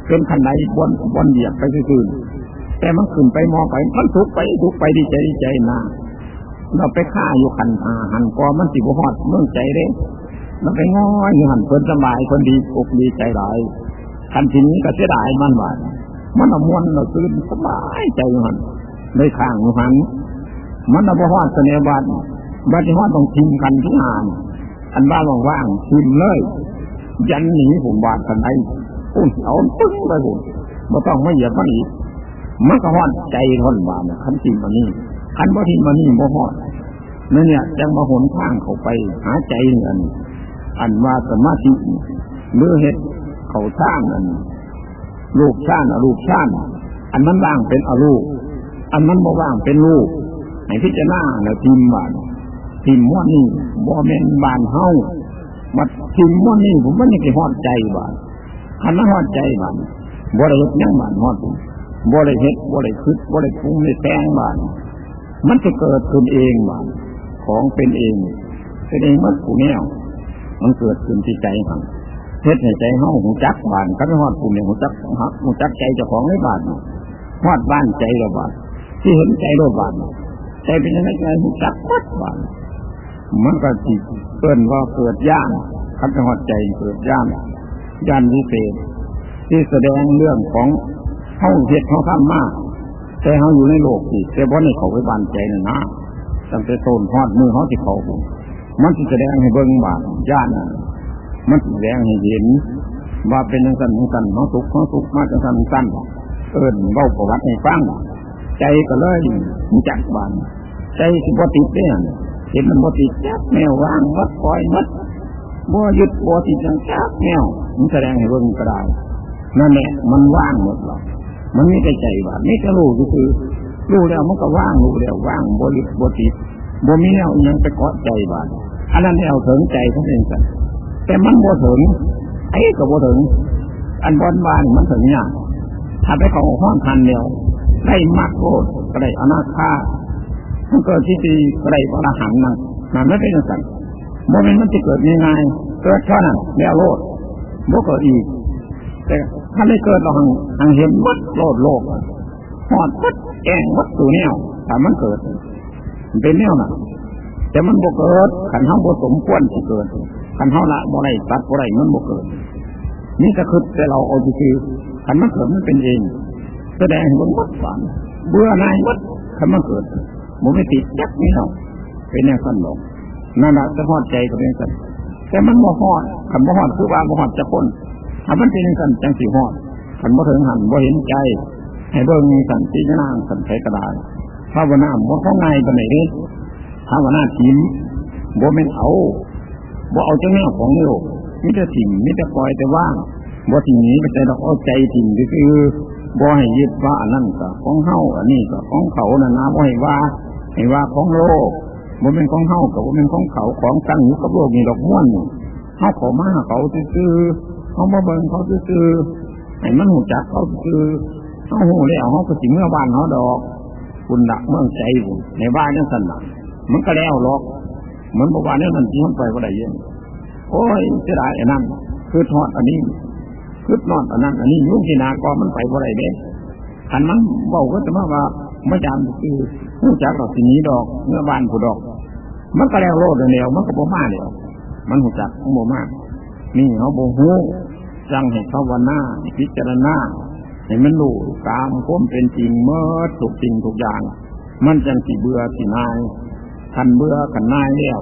เป็นขันใดบนบนเหยียบไปคืนแต่มันขึ้นไปมองไปมันทุกไปทุกไปดีใจดีใจนะเราไปฆ่าอยู่ขันหาหันกอมันสิบหอดเมื่อใจเด้เราไปง้อยอยู่หันคนสบายคนดีอกดีใจหลายขันทีนี้ก็เสียดายมันว่ามันเอามวนเราตื่นสบายใจอยู่หันเลยข้างอยู่หันมันเอาไปหอดเสน่ห์บัตรบัตรหอดต้องทิมกันทุกงานอันบ้านว่างๆทิมเลยยันหนีผมบาดกันได อุ้ยเอาปึ้งไปผมไม่ต้องไม่เหยียบมันอีกมันก็หอดใจทนบาดขันทิมมานี่ขันบ่ทิมมานี่บ่หอดนั่นเนี่ยจังมาหนทางเขาไปหาใจอันอันว่าสมาธิเมื่อเห็ดเขาสร้างอันลูกสร้างอรูปสร้างอันนั้นว่างเป็นอรูปอันนั้นบ่ว่างเป็นรูปให้พิจารณาแล้วทิมบานทิมม้วนนี่บ่เมนบานเฮามาทิมม้วนนี่ผมว่านี่คือหอดใจบาน คันนั้นหอดใจบานบ่ได้เฮ็ดยังบานหอดบ่ได้เฮ็ดบ่ได้คิดบ่ได้ปรุงได้แต่งบานมันจะเกิดขึ้นเองบานของเป็นเอง เป็นเองมันผู้แนวมันเกิดขึ้นที่ใจหังเฮ็ดให้ใจเฮาหูจักบ้านกันฮอดผู้เนี่ยหูจักหักหูจักใจเจ้าของในบ้านฮอดบ้านใจเราบ้านที่เห็นใจเราบ้านใจเป็นยังไงใจหูจักวัดบ้านมันก็จิเกินว่าเกิดย่านคันฮอดใจเกิดย่าน ยานวิเศษ ที่แสดงเรื่องของเฮาเฮ็ดเฮาทำมาก แต่เฮาอยู่ในโลกที่แต่บ่ในเขาไปบานใจน่ะนะตั้งแต่ต้นฮอดมือเขาที่เขามันแสดงให้เบิ่งบาดย่านมันแสดงให้เห็น ว่าเป็นจังสันจังสันเขาสุขเขาสุขมาจังสันจังสันเอิญเบาประวัติให้ฟังใจก็เลยจักบานใจสิบติดเนี่ยเห็นมันบติดจักแมวว่างวัดปล่อยมัด บ่ยึดบ่ติดจังจักแมวมันแสดงให้เบิ่งก็ได้นั่นแหละมันว่างหมดหรอกมันไม่ใจใจบาไม่จะรู้ก็คือรู้แล้วมันก็ว่างรู้แล้วว่างบ่ยึดบ่ติดบ่มีแนวยังไปเกาะใจบาอันนั้นแนวถึงใจเขาเองสันแต่มันบ่ถึงไอ้ก็บ่ถึง อันบอนบานมันถึงเนี่ยถ้าไปเขาห้องคันเดียวได้มากโลดก็ได้อนาคามันเกิดที่ดีก็ได้พระหันนั่นมันไม่เป็นสัน โมเมนต์มันจะเกิดง่ายๆเกิดเท่านั้นแล้วโลดบ่เกิดอีก แต่ถ้าไม่เกิดเราหังเห็นมัดโลดโลกหอดมัดแกงมัดตัวแนวแต่มันเกิด มันเป็นแนวน่ะ แต่มันบ่เกิดขันเฮาบ่สมควรที่เกิดขันเฮาละบ่ได้ตัดบ่ได้มันบ่เกิด นี่ก็คือแต่เราเอาคือขันมันเกิดมันเป็นเอง แสดงบนวัดฝันเบื่อนายวัดขันมันเกิดมันไม่ติดจักนี่เนาะเป็นแนวสั้นลง นั่นแหละจะหอดใจก็เป็นสั้นแต่มันบ่หอดขันบ่หอดคือว่าบ่หอดจะพ้นถ้ามันเป็นสั้นจังสีหอดขันบ่ถึงหันบ่เห็นใจ ให้เบิ่งสันตินางสันเทกระดาษภาวนาบ่เข้าง่ายปานไหนเด้ภาวนาทิมบ่เป็นเอาบ่เอาเจ้าแนวของโลกมิแต่ถิ่มมิแต่ปล่อยแต่ว่างบ่ถิ่มนี้ไปแต่เราเอาใจถิ่มคือบ่ให้ยึดว่าอันนั้นก็ของเฮาอันนี้ก็ของเขานะนะบ่ให้ว่าให้ว่าของโลก บ่เป็นของเฮากับบ่เป็นของเขาของตั้งอยู่กับโลกนี่ดอกม้วนเฮาขอมาเขาซื่อเฮามาเบิ่งเขาซื่อให้มันหูจักเขาซื่อเฮาหูแล้วเฮาก็สิเมื่อบ้านเฮาดอกคุณดักเมืองใจในบ้านนั่นสนน่ะมันก็แล้วหรอกเหมือนบอกว่าเนี่มันที่มันไปก็ได้เย็นโอ้ยเสียดายไอ้นั่นคือทอดอันนี้คือนอนอันนั้น อันนี้ยุ่งที่นาก็มันไปบ่ได้เด้ขันมันเบาก็จะมาว่าไม่จำคือ ผู้จักดอกสีนี้ดอกเมื่อบ้านผู้ดอก มันก็แล้วโลดเดียวมันก็บ่มาเดียวมันหูจักของบ่มากนี่เขาบ่หูจังให้ภาวนาพิจารณาให้มันรู้ตามพ้มเป็นจริงเมื่อถูกจริงทุกอย่าง มันจังสีเบื่อสีนายขันเบื่อขันนายแล้ว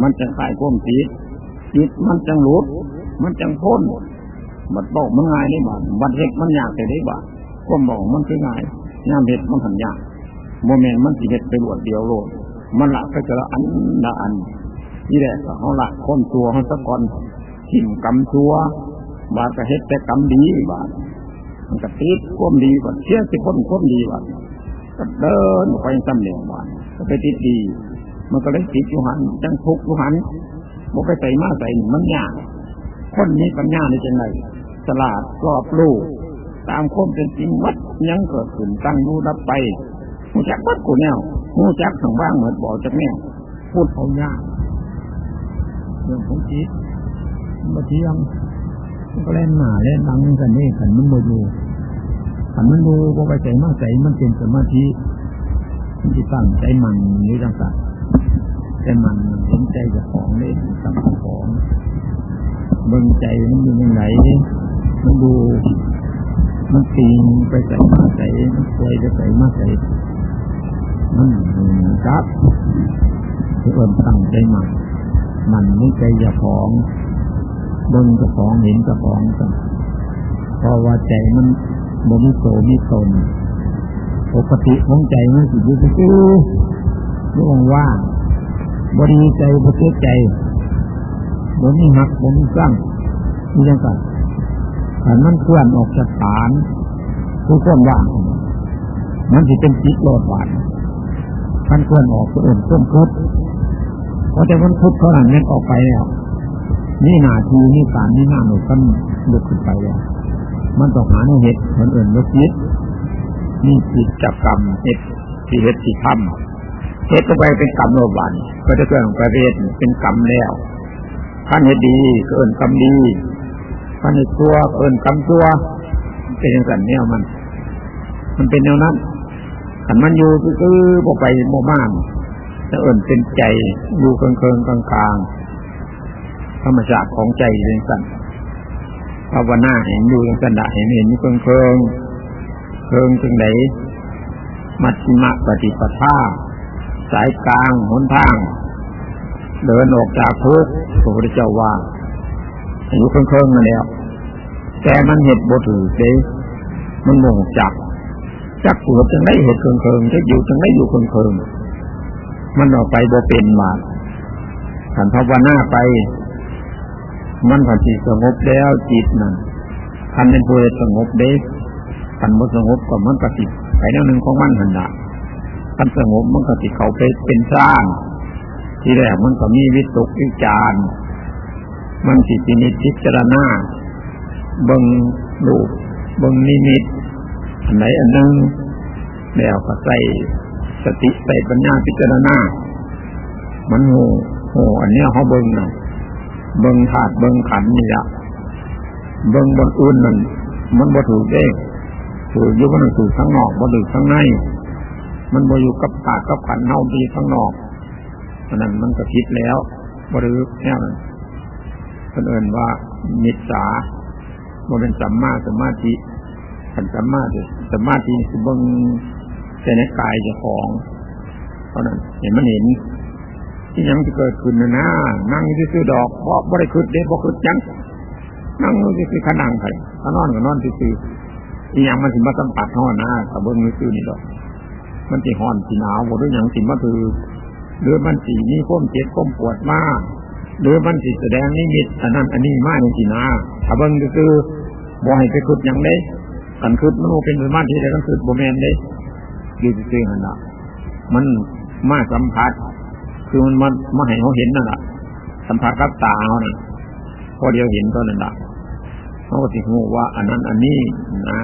มันจังคลายพ้มจิตจิตมันจังหลุดมันจังพ้นบัดบอกมันง่ายได้บ่บัดเห็ดมันยากแต่ได้บ่ก็บอกมันคือง่ายงานเห็ดมันทำยาก โมเมนต์มันสิเห็ดไปรวดเดียวโลดมันละก็จะละอันละอัน นี่แหละเขาละค้นตัวเขาสักก่อนทิ่มกำตัวบาดก็เห็ดแต่กำดีบาดมันก็ติดก้มดีก่อนเชื่อสิคนก้มดีบาดก็เดินไปซ้ำเหนียวบาดก็ไปติดดี มันก็เลยติดอยู่หันจังทุกอยู่หันบอกไปใส่มาใส่มันยากคนนี้ปัญญาในจังไรสลาดรอบลูกตามควมเป็นจริงวัดยังเกิดขึ้นตั้งอยู่รับไป หูจักวัดกูแนวหูจักทางบ้างเหมือนบอกจากแม่พูดเอายากเรื่องของจิตมาเที่ยงก็เล่นหนาเล่นหลังกันนี่ขันมันโมดูขันมันดูพอไปใจมากใจมันเป็นสมาธิมันจะตั้งใจมันนี่ต่างๆใจมันเห็นใจจะของเล่นตั้งของเบิ่งใจมันอยู่ยังไงมันดู มันตีนไปใส่มาใส่มันใส่ไปใส่มาใส่ มันครับที่เอิ่มตั้งใจมันมันไม่ใจอย่าของบิ่งจะของเห็นจะของกันเพราะว่าใจมันบมิโตมิตนปกติของใจมันสิอยู่คือว่างว่างบริใจบริใจบนมีหักบนมีสั่งนี่ยังไงแต่มันเคลื่อนออกจากฐานผู้เคลื่อนว่างมันจะเป็นจิตโลดหวาน มันเคลื่อนออกก็เอื่นต้นคุดพอจะมันคุดเขาหลังนั้นออกไปแล้วนี่นาทีนี่การนี่หน้าหนูกันลุกขึ้นไปแล้วมันต้องหาในเหตุเหมันเอื่นว่าจิตนี่จิตจับกรรมเหตุที่เหตุที่ทำเหตุก็ไปเป็นกรรมโลดหวานก็จะเกิดประเทเป็นกรรมแล้วท่านเหตุดีก็เอินกรรมดีท่านเหตุตัวเอินกรรมตัวเป็นอย่างนั้นเนี่ยมัน มันเป็นแนวนั้น ขันมันอยู่คือบ่ไปบ่มากจะเอินเป็นใจอยู่เคิงเคิงกลางกลางธรรมชาติของใจเป็นสันภาวนาเห็นอยู่ยังสันดาเห็นเห็นอยู่เคิงเคิงเคิงจึงไหนมัชฌิมะปฏิปทาสายกลางหนทาง เดินออกจากทุกข์พระพุทธเจ้าว่าอายุเครื่องมาแล้วแต่มันเห็ดบ่ถือเด้มันโมงจัก จักปวดจังได้เห็ดเคิงเคิงจะอยู่จังได้อยู่เคิงเคิงมันออกไปบ่เป็นมาขันภาวนาไป มันผันจิตสงบแล้วจิตนั่นทันเป็นผู้สงบเด้ทันบ่สงบก็มันกระติไปแนวหนึ่งของมันหันละทันสงบมันกระติเขาไปเป็นสร้าง ที่แรกมันก็มีวิตกวิจารมันสิจินิจิจารณาเบิงลูกเบิงนิมิต อันไหนอันนึงแล้วก็ใส่สติใส่ปัญญาพิจารณา มันโหโหอันเนี้ยเขาเบิงน่ะเบิงถาดเบิงขันนี่ละเบิงบนอื่นนั่นมันบ่ถูกเด้ถูกอยู่มันถูกข้งนอกบ่ถูกข้งใน มันบ่อยู่กับปากกับขันเฮาดีข้งนอกอันนั้นมันก็คิดแล้วบ่รู้แค่นั้นเพิ่นเอิ้นว่ามิจฉาบ่เป็นสัมมาสมาธิ ขันสัมมาธิสมาธิคือเบิ่งแต่ในกายจ้าของเพราะนั้นเห็นมันเห็น ที่ยังจะเกิดขึ้นนะนะนั่งอยู่ซื่อดอกเพราะบ่ได้คิดเด้บ่คิดจังนั่งอยู่ซื่อขนังไปถ้านอนก็นอนซื่ออีหยังมันสิมาสัมผัสเฮานะก็เบิ่งซื่อนี่ดอก มันสิฮ้อนสิหนาวบ่หรือหยังสิมาคือหรือมันสิมีความเจ็บความปวดมากหรือมันสิแสดงนิมิตอันนั้นอันนี้มากจริงๆนะถ้าเบิ่งคือบ่ให้ไปคิดอย่างใด กันคิดมันเป็นสมาธิได้กันคิดบ่แมนได้อยู่ซื่อๆนั่นละมันมาสัมผัส คือมันมามาให้เขาเห็นนั่นแหละสัมผัสกับตาเขาน่ะพอเดียวเห็นตอนนั้นละเขาก็ติหูว่า อันนั้นอันนี้นะ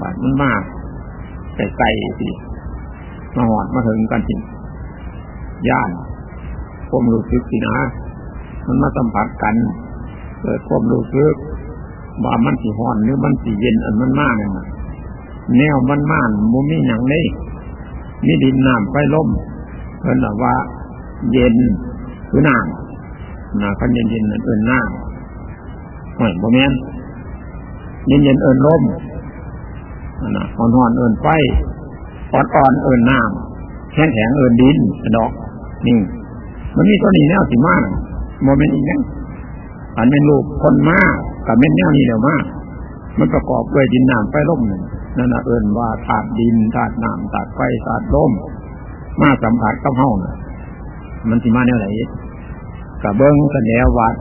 บาดมันมากไกลๆสิมาหอดมาถึงกันจริงย่านความรู้สึกสินะ มันมาสัมผัสกัน เกิดความรู้สึก ว่ามันสีห่อนหรือมันสีเย็นอันมันมากเนี่ยแนวมันม่านมุมีอย่างนี้มีดินน้ำไฟลมเพิ่นว่า เย็นคือน้ำนะคันเย็นเย็นเอินน้ำไม่บ่แม่นเย็นเย็นเอินลมนะอ่อนหอนเอินไฟอ่อนอ่อนเอินน้ำแข็งแข็งเอินดินดอกนี่ มันมีตัวนี้แนวสิมากโมเมนต์อีกนั่นอันเป็นรูปคนมาก กับเม็ดแนวนี้เดียวมาก มันประกอบด้วยดินน้ำไฟลมนั่นนะเอินว่าธาตุดินธาตุน้ำธาตุไฟธาตุลมมาสัมผัสกับเฮานะมันสิมาแนวไหนกับเบิ้งกันแล้ววัด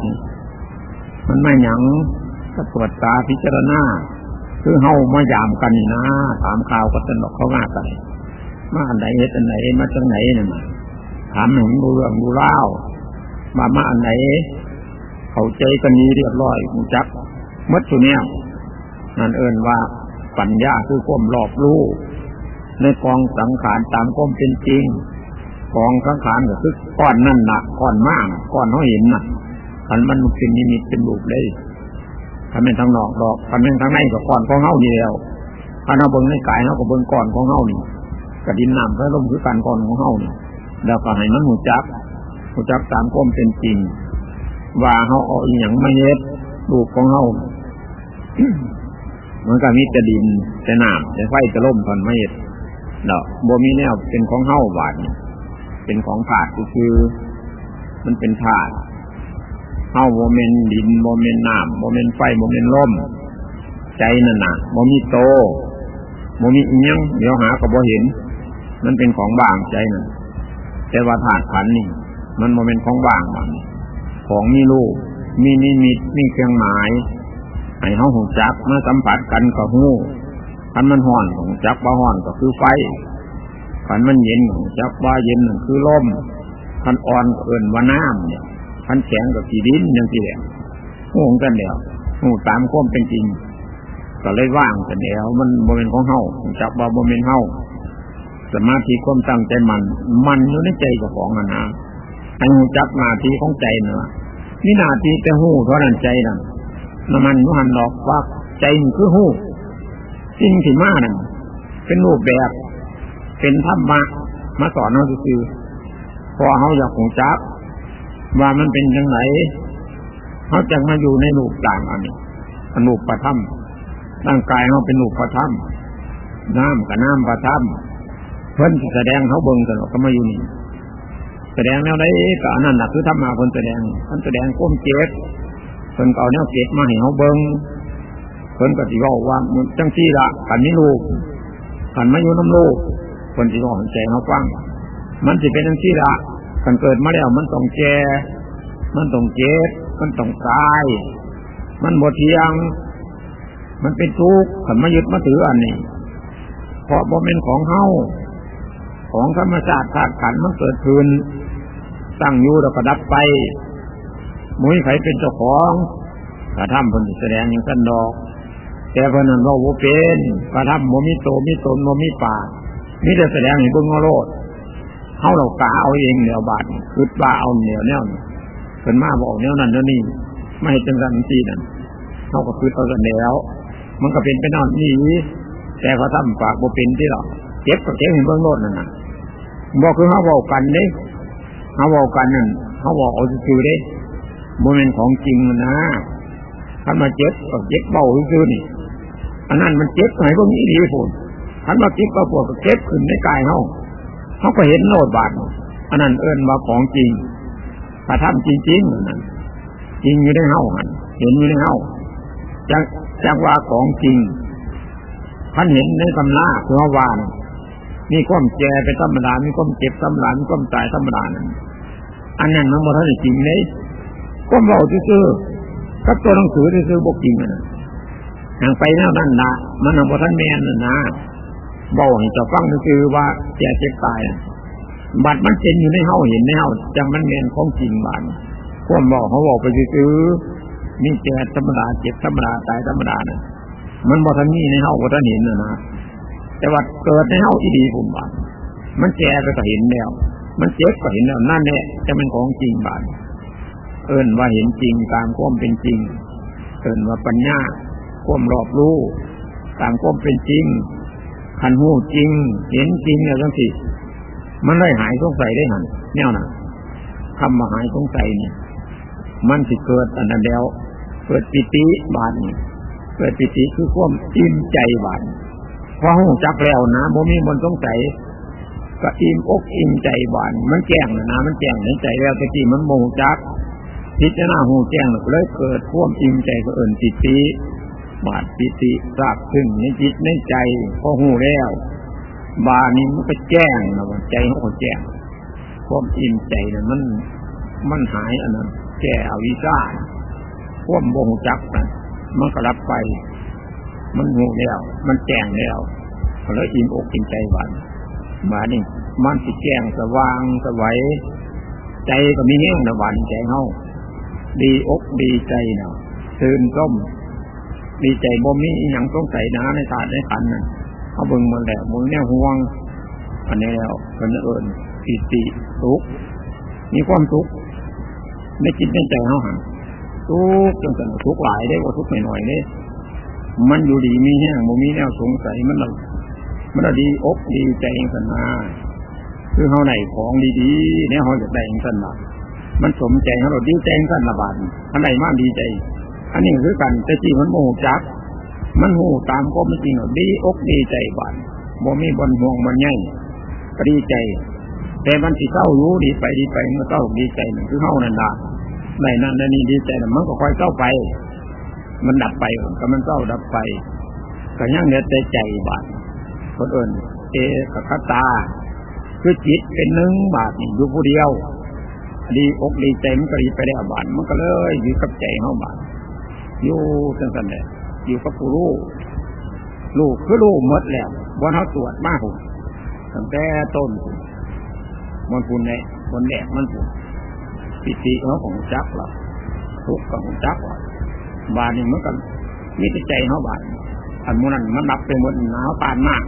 มันไม่หยังก็ตรวจตาพิจารณาคือเฮามายามกันนี่นะถามข่าวก็สนุกเขาง่ายกันมาอันไหนเหตุอันไหนมาจากไหนเนี่ยมาถามหนึ่งดูเรื่องดูเล่ามามาอันไหน เข้าใจกันนี้เรียบร้อยมุจักมัดสุเนี่ยนั่นเอินว่าปัญญาคือความรอบรู้ในกองสังขารตามความเป็นจริงกองสังขารก็คือก้อนนั่นหนักก้อนมากก้อนเขาเห็นน่ะขันมันเป็นนิมิตเป็นรูปเลยทำเป็นทางนอกดอกทำเป็นทางในก็ก้อนของเฮานี่แล้วถ้าเราเบิ่งในกายเฮาก็เบิ่งก้อนของเฮานี่กระดินน้ำพระลมคือการก้อนของเฮานี่แล้วก็ให้มันหูจักหูจักตามความเป็นจริง ว่าเฮาเอาอีหยังมาเย็ดรูปของเฮามันก็มีแต่ดินแต่น้ำแต่ไฟจะล่มทนไม่เย็ดเนาะบ่มีแนวเป็นของเฮาบาดเป็นของถาดก็คือ มันเป็นถาดเฮาโมเมนดินโมเมนน้ำโมเมนไฟโมเมนลมใจนั่นน่ะโมมีโตโมมีอียังเดี๋ยวหาก็บ่เห็น มันเป็นของบางใจนั่นแต่ว่าถาดขันนี่ มันโมเมนของบางมัน ของมีลูกมีนิมิตมีเครื่องหมายให้เฮาหูจักเมื่อสัมผัสกันก็หูคันมันห่อนหูจักว่าห่อนก็คือไฟคันมันเย็นหูจักว่าเย็นคือลมคันอ่อนเอิ่นว่าน้ำเนี่ยคันแข็งกับสีดินยังสีแดงหูกันเดียวหูตามความเป็นจริง ก็เลยว่างกันเดียวมันโมเมนของเฮาจักว่าโมเมนเฮาสมาธิความตั้งใจมัน มันอยู่ในใจกับของนะ นะให้หูจักนาทีของใจเนาะนี่นาทีแต่หูเท่านั้นใจนั่นน้ำมันนุหันดอกว่าใจคือหูสิ่งที่มานั่นเป็นรูปแบบ เป็นธรรมะมาสอนเราคือพอเขาอยากของจับว่ามันเป็นยังไงเขาจะมาอยู่ในรูปต่างอันนี้รูปประทับร่างกายเขาเป็นรูปประทับน้ำกับน้ำประทับเพิ่อนแสดงเขาเบิ่งกันก็มาอยู่นี่ แสดงแนวใดก็อันนั้นแหละคือธรรมะคนแสดงท่านแสดงก้มเจ็บเพิ่นเอาแนวเก็บมาให้เขาเบิ้งเพิ่นก็สิบอกว่าจังซี่ละกันนี้ลูกกันมาอยู่น้ำลูกเพิ่นสิบอกใจเขาฟังมันสิเป็นจังซี่ละกันเกิดมาแล้วมันต้องแก่มันต้องเจ็บมันต้องตาย มันบดเทียง มันเป็นทุกข์ขันมายึดมาถืออันนี้เพราะบ่เป็นของเฮาของธรรมชาติธาตุขันมันเกิดขึ้น ตั้งอยู่แล้วก็ดับไปมุ้ยไผเป็นเจ้าของกระทำผลแสดงอย่างกันดอก แต่เพนันเราโวเป็นกระทำโมมิโตมิตนโมมิปากนี่จะแสดงให้เบิ่งโลดเขาเรากาเอาเองเหนียวบาดคือว่าเอาเหนียวแนวเป็นมาบอกแนวนั้นแล้วนี่ไม่ให้จังสันทีนั่นเขาก็คือเอากันแล้ว มันก็เป็นไปนอนนี่แต่เขาทำปากโบเป็นที่หรอกเจ็บก็เจ็บเห็นเบื้องโลดนั่นนะบอกคือเขาบอกกันเด้ เขาบอกกันนั่นเขาบอกเอาคือเด้โมเมนของจริงนะถ้ามาเจ็บก็เจ็บเบาคือนี่อันนั้นมันเจ็บไหนพวกนี้ดีฝุ่นถ้ามาเจ็บก็ปวดก็เจ็บขึ้นในกายเขาเขาก็เห็นโลดบาดอันนั้นเอิ้นว่าของจริงถ้าทำจริงๆนั่นจริงอยู่ในเฮาหันเห็นอยู่ในเฮาจากจากว่าของจริงท่านเห็นในตำราคือว่าวาน มีความแก่เป็นธรรมดา มีความเจ็บธรรมดา มีความตายธรรมดานั่นอันนั้นมันบ่ทันจริงเลยความเบาซื่อกับตัวหนังสือซื่อบกจริงนะทางไปแนวนั้นนะมันนำบ่ทันแม่นนะเบาให้เจ้าฟังคือว่าแก่เจ็บตายบัดมันเป็นอยู่ในเฮาเห็นในเฮาจังมันแม่นของจริงบานความบอกเขาบอกไปซื้อมีแก่ธรรมดาเจ็บธรรมดาตายธรรมดานะมันบ่ทันมีในเฮาบ่ทันเห็นนะนะ แต่ว่าเกิดในเฮาอีดีผมบานมันแก่ก็เห็นแล้ว มันเจ็บก็เห็นแล้วนั่นแหละจะเป็นของจริงบานเอิ้นว่าเห็นจริงตามความเป็นจริง เอิ้นว่าปัญญาความรอบรู้ตามความเป็นจริงขันหูจริง เห็นจริงเนี่ยทั้งสี่มันได้หายสงสัยได้หันแนวน่ะทำมาหายสงสัยเนี่ยมันสิเกิดอันนั้นแล้วเกิดปิติบานเกิดปิติคือความอิ่มใจบาน พอหูจักแล้วนะโมมีมนสงสัยก็อิ่มอกอิ่มใจบานมันแจ้งนะมันแจ้งในใจแล้วแต่ที่มันโมจักพิจารณาหูแจ้งเลยเกิดท่วมอิ่มใจก็เอินปิติบาดปิติทราบขึ้นในจิตในใจพอหูแล้ว บานี้มันก็แจ้งนะว่าใจเขาแจ้งความอิ่มใจนี่ยมันมันหายอันนั้นแก่อวิชาควมบงจักนะมันก็รับไป มันหูแล้ว มันแจ้งแล้วแล้วอิ่มอกอิ่มใจหวานบานี่มันสิแจ้งสว่างสวัยใจก็มีแห้งนะหวานใจเฮาดีอกดีใจเนาะตื่นต้มดีใจบ่มีอย่างต้องใส่น้าในถาดในขันน่ะเขาเบิ่งมันแล้วมึงเนี่ยห่วงอันนี้แล้วมันเอิญปิติทุกมีความทุกข์ไม่คิดในใจเขาหันทุกจนถึงทุกหลายได้ว่าทุกหน่อยๆเนี่ย มันอยู่ดีมีแห้งบ่มีแนวสงสัยมันเรามันเราดีอกดีใจเองสันนาคือเขาไหนของดีๆเนี่ยเขาจะได้เองสันนามันสมใจเขาเราดีใจเองสันนาบานอันไหนมากดีใจ อันนี้คือกันแต่ที่มันโมโหจัก มันหูตามก็ไม่จริงหรอกดีอกดีใจบานบ่มีบนห่วงมันใหญ่ก็ดีใจ แต่มันสิเศร้ารู้ดีไปดีไปเมื่อเศร้าดีใจมันคือเฮานั่นละในนั้นในนี้ดีใจมันก็ค่อยเศร้าไป มันดับไปก็มันเศร้าดับไปก็ยังเหลือแต่ใจบาดคนอื่นเอกคตา คือจิตเป็นหนึ่งบาทอยู่ผู้เดียว ดีอกดีใจมันก็ดีไปได้บาทมันก็เลยอยู่กับใจเฮาบาทอยู่จังสันแหละอยู่กับผู้รู้ลูกคือลูกหมดแล้ววันเขาตรวจมากตั้งแต่ต้นมันพูนในคนแดกมันพูนปิติเขาของจักหรอทุกข์ของจักหรอ บานนี่มันก็มีใจเขาบานอันมูนั้นมันดับไปหมดหนาวปานมาก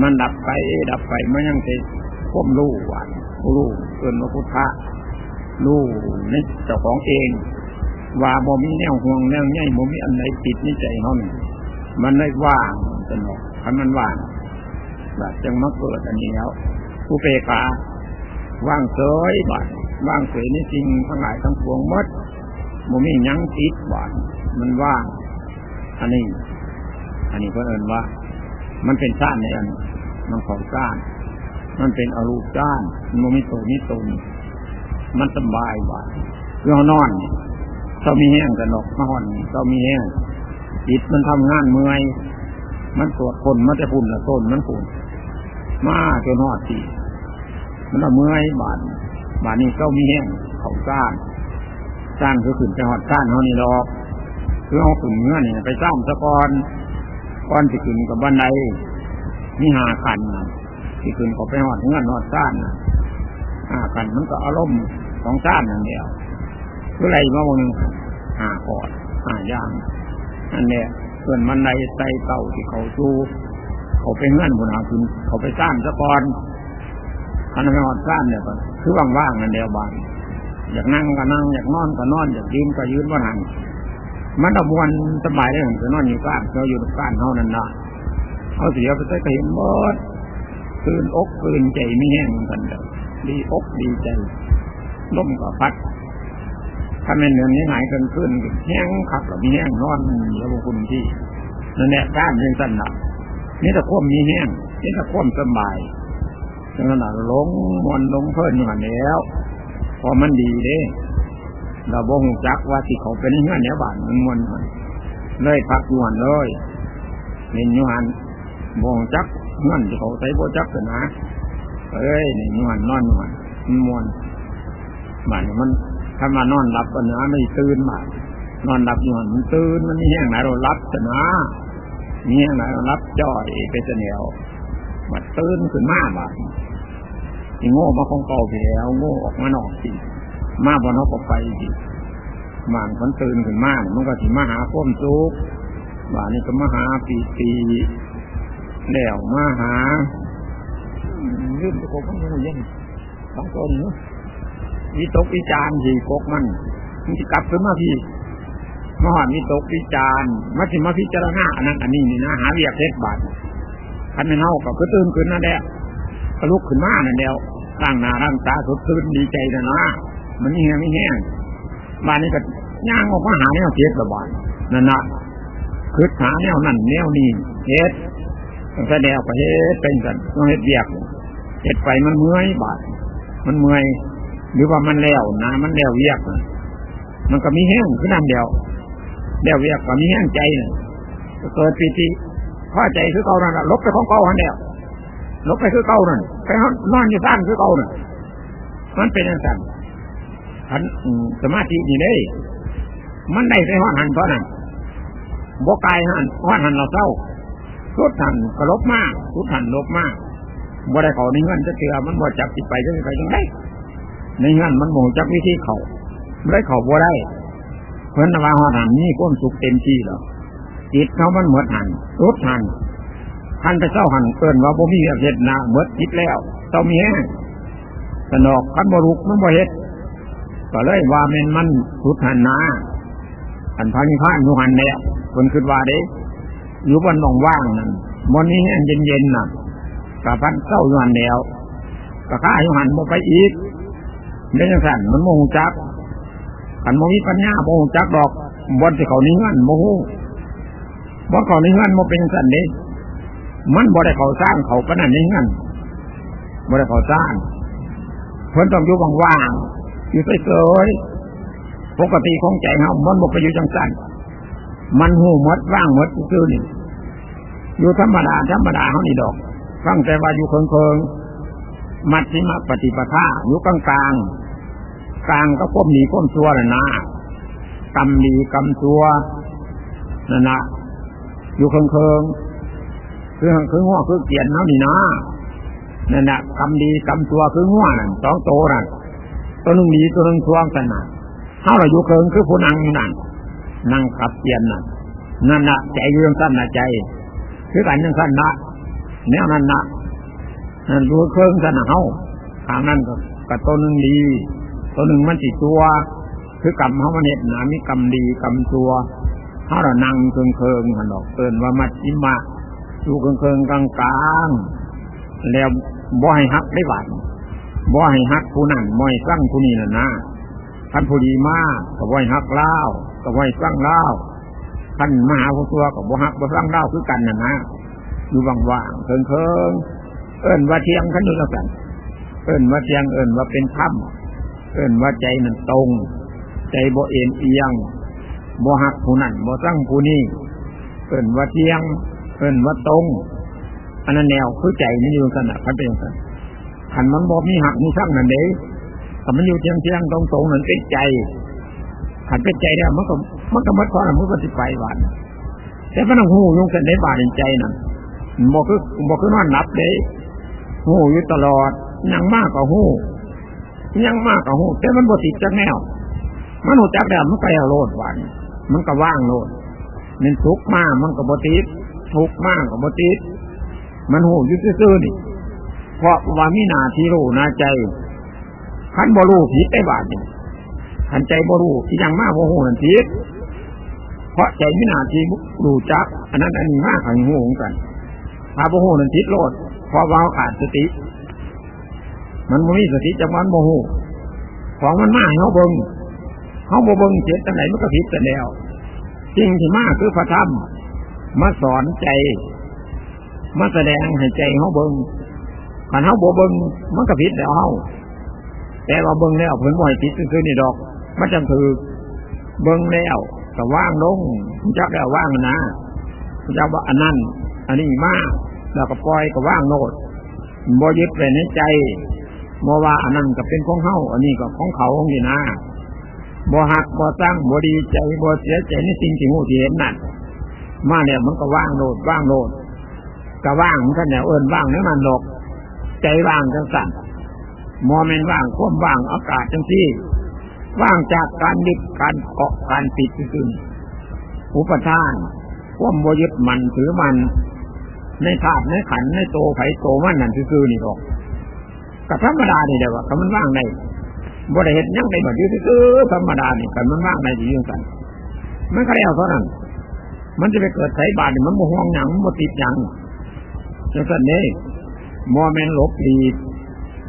มันดับไป ดับไปมันยังจะควบรู้หวานรู้เกินพระพุทธะรู้ในเจ้าของเองว่าบ่มีแนวห่วงแนวใหญ่บ่มีอันไหนติดในใจเขานี่มันได้ว่างเป็นหรอกคันมันว่างแบบจังมาเกิดอันนี้แล้วผู้เปกาว่างเฉยบาดว่างเฉยนี่จริงทั้งหลายทั้งปวงมดบ่มียังติดบาด มันว่าง อันนี้ อันนี้เพื่อนว่า มันเป็นซ่านในอันมันของซ่าน มันเป็นอรูปซ่านมันมีตัวมีตนมันสบายบาดเรานอนเ้ามีแห้งกันหนกมาห่อนเ้ามีแห้งจิตมันทำงานเมื่อยมันตรวจคนมันจะปุ่นละต้นมันปุ่นมาจนหอดสีมันเอาเมื่อยบาดบาดนี้เ้ามีแห้งเขาสร้างสร้างคือขึ้นไปหอดสร้างเขานี่รอก คือเอาขึ้นเงื่อนนี่ไปสร้างสะกอนก้อนสิขึ้นกับบันไดมีหาขันสิขึ้นเขาไปหอดเงื่อนหอดสร้างหาขันมันก็อารมณ์ของสร้างอย่างเดียวคืออะไรมาวันหนึ่งหาขอดหาย่างอันเนี้ยส่วนมันในใจเก่าที่เขาสู้เขาไปเงื่อนบนหาคุณเขาไปสร้างสะกอนอันนั้นหอดสร้างเนี่ยคือว่างๆนั่นเดียวบางอยากนั่งก็นั่งอยากนอนก็นอนอยากยืนก็ยืนว่านั่ง มันตะบวนสบายเลยจะนอนอยู่บ้านเราอยู่บ้านเท่านั้นนะเขาเสียไปใส่เห็นหมดคืนอกคืนใจไม่แห้งกันเดียวดีอกดีใจล้มก็พัด ถ้าเป็นเนือนนี้หายกันขึ้นแห้งขับกับมีแห้งนอนแล้วคุณที่นั่นแหละด้านเป็นสั้นหนักนี่ตะควมมีแห้งนี่ตะควมสบายขนาดลงมอนลงเพิ่นอยู่หันแล้วพอมันดีเด้ เราบ่งจักว่าที่เขาเป็นเงื่อนเนี้ยบานมันมวนเลยพักยวนเลยเน้นยวนบ่งจักเงื่อนที่เขาใส่โบจักกันนะเอ้ยเน้นยวนนอนยวนมันมวนบานมันถ้ามานอนหลับกันนะไม่ตื่นมานอนหลับยวนมันตื่นมันนี่แห้งไหนเรารับชนะนี่แห้งไหนเรารับจ่อยไปเสนียวมาตื่นขึ้นมาบ้าที่โง่มาคงเก่าไปแล้ว โง่ออกมานอกสิ มาบนเขาก็ไปสิมานคนตื่นขึ้นมากมันก็สิมาหาพ้มซุกบ้านนี้ก็มาหาปีปีแล้วมาหายื่นตะโกนมันยังเย็นสองตัวนี้วิตกวิจารสีกกมันมันจะกลับขึ้นมาพี่มหาวิตกวิจารมาสิมาพิจารณาอันนั้นอันนี้นี่นะหาเรียกเทศบาทคันไม่เน่าก็คือตื่นขึ้นนั่นแหละกระลุกขึ้นมานั่นเดียวร่างหน้าร่างตาสดชื่นดีใจนะนะ มันนี่ไงไม่แห้งบ้านนี้ก็ย่างออกมาหาแนวเทศบาทนั่นนะคือหาแนวนั่นแนวนี้เฮ็ดแสดงไปเฮ็ดเป็นกันต้องเฮ็ดเบียกเฮ็ดไปมันเมื่อยบาทมันเมื่อยหรือว่ามันแล้วนะมันแล้วเวียกมันก็มีแห้งขึ้นนั่นเดียวแล้วเวียกก็มีแห้งใจเนี่ยเกิดปีติพอใจคือเก่านั่นลบไปของเก่าหันเดียวลบไปคือเก่านั่นไปนอนอยู่บ้านคือเก่านั่นมันเป็นอย่างนั้น ขันสมาธินี่เลยมันได้ไปห้อนหันเพราะนั้นบกายหันห้อนหันเราเศร้าทุดหันกระลบมากทุดหันลบมากบ่ได้เขาในเงินจะเตือมันบ่จับจิตไปจะไปจังได้ในเงินมันโมจับวิธีเขาไม่ได้เขาบ่ได้เพื่อนว่าห้อนหันนี่ก้นสุกเต็มที่แล้วจิตเขามันหมดหันทุดหันหันไปเศร้าหันเกินว่าบ่มีเหตุนะเมดจิตแล้วเศร้ามีแห้งสนอกขันบรุกมันบ่เหตุ ก็เลยว่ามันมันสุดหันนาอันพานิพานอยู่หันเนี่ยคนคิดว่าเด้อยู่บนมองว่างนั่นมันนี้อันเย็นๆน่ะกับพันเศร้าอยู่หันเดียวกับข้าอยู่หันมาไปอีกเรื่องสั่นมันโมงจักขันโมมีปัญญาโมงจักดอกบนที่เขานิ่งงันโมหูบนเขานิ่งงันโมเป็นสั่นเด้มันบ่ได้เขาสร้างเขาปนันนิ่งงันบ่ได้เขาสร้างเพิ่นต้องอยู่ว่างๆ อยู่เฉยๆปกติของใจเขามันบอกไปอยู่จังสันมันหูมดว่างมดคือนี่อยู่ธรรมดาธรรมดาเขานี่ดอกฟังแต่ว่าอยู่เคิงเคิงมัดสิมาปฏิปทาอยู่กลางกลางกลางก็ก้มหนีก้มตัวน่ะนะกำดีกำตัวนั่นนะอยู่เคิงเคิงคือคือหัวคือเกียนเขานี่นะนั่นนะกำดีกำตัวคือหัวนั่นสองโตนั่น ตัวหนึ่งดีตัวหนึ่งทวงกันนะถ้าเราอยู่เคิงคือผู้นั่งนั่นนั่งขับเตียนน่ะนั่นนะใจเรื่องสั้นนะใจ คือกันยังสั้นนะแนวนั้นนะนั่นดูเครื่องสั้นเฮาทางนั้นก็กับตัวหนึ่งดี ตัวหนึ่งมันจิตัวคือกรรมเฮามันเห็นนะมีกรรมดีกรรมตัวถ้าเรานั่งเครื่องเครื่องหันดอกเตือนว่ามัดจิมาอยู่เครื่องเครื่องกลางกลางแล้วบ่ให้ฮักได้บาด บ่ให้ฮักผู้นั่นบ่ให้สร้างผู้นี้น่ะนะท่านผู้ดีมากก็บ่ให้ฮักเล่าก็ไว้ฟังเล่าท่านมหาผู้ตัวกับบุหักบุฟังเล่าคือกันนะนะอยู่ว่างๆเคิงเคิงเอิ้นว่าเทียงขันอยู่แล้วกัน เอิ้นว่าเทียงเอิ้นว่าเป็นถ้ำเอิ้นว่าใจมันตรง ใจบ่เอ็นเอียงบ่หักผู้นั่นบ่สั่งผู้นี้เอิ้นว่าเทียงเอิ้นว่าตรงอันนั้นแนวคือใจมันอยู่กันน่ะพันเป็นกัน ขันมันบ่มีหักมีสั่งนั่นเด้แต่มันอยู่เที่ยงเทียงตรงตรงนั่นเป็นใจขันเป็นใจเนี่ยมันก็มันก็มัดความมันก็สิไปบานแต่มันต้องหูยงกันได้บานใจนั่นบ่คือบ่คือนอนนับเด้หูอยู่ตลอดยังมากกว่าหูยังมากกว่าหูแต่มันบ่ติดจักแนวมันหูจักแล้วมันไปโลดวันมันก็ว่างโลดมันทุกข์มากมันก็บ่ติดทุกข์มากก็บ่ติดมันหูอยู่ซื่อๆนี่ ราะว่ามีหนาที่รู้หน้าใจขันบ่รู้ผิดได้บาดนี่ขันใจบ่รู้ที่ยังมากบ่หูนั่นผิดเพราะใจมีหนาที่รู้จัก อันนั้นอันนี้มากขันหูงกันถ้าบ่หูนั่นผิดโลดเพราะว่าขาดสติ มันบ่มีสติจังมันบ่หูของมันมาให้เฮาเบิงเขาบ่เบิงเจ็ดจังไหนมันก็ผิดแต่แล้วจริงที่มากคือพระธรรมมาสอนใจ มาแสดงให้ใจเขาเบิง ขันเขาบ่เบิ่งมันก็ผิดแล้วเขาแต่ว่าเบิ่งแล้วเพิ่นบ่ให้ผิดคือนี่ดอก มันจังคือเบิ่งแล้วก็ว่างลงจักแล้วว่างนะจักว่าอันนั้นอันนี้มากแล้วก็ปล่อยก็ว่างโนดบ่ยึดไปในใจบ่ว่าอันนั้นก็เป็นของเฮาอันนี้ก็ของเขาของนี่นะบ่หักบ่ตั้งบ่ดีใจบ่เสียใจในสิ่งที่หูที่เห็นนั่นมาเนี่ยมันก็ว่างโลดว่างโลดก็ว่างมันก็เนี่ยเอิ้นว่างให้มันหลก ใจว่างจังสั่นมอเมนว่างควมว่างอากาศจังที่ ว่างจากการดิบการเกาะการติดขึ้นอุปทานควมบ่ยึดมันถือมัน ในธาตุในขันในโตไผ่โตมันนั่นคือนี่หรอกก็ธรรมดานี่เดี๋ยวว่ามันว่างในบ่ได้เห็นยังได้บ่อยู่ซื่อธรรมดานี่กันมันว่างในที่ยืนกันมันก็แล้วเท่านั้น มันจะไปเกิดไสบาทนี่มันบ่ห่วงหยังบ่ติดหยังจังซั่นเด้ มอแมนลบดี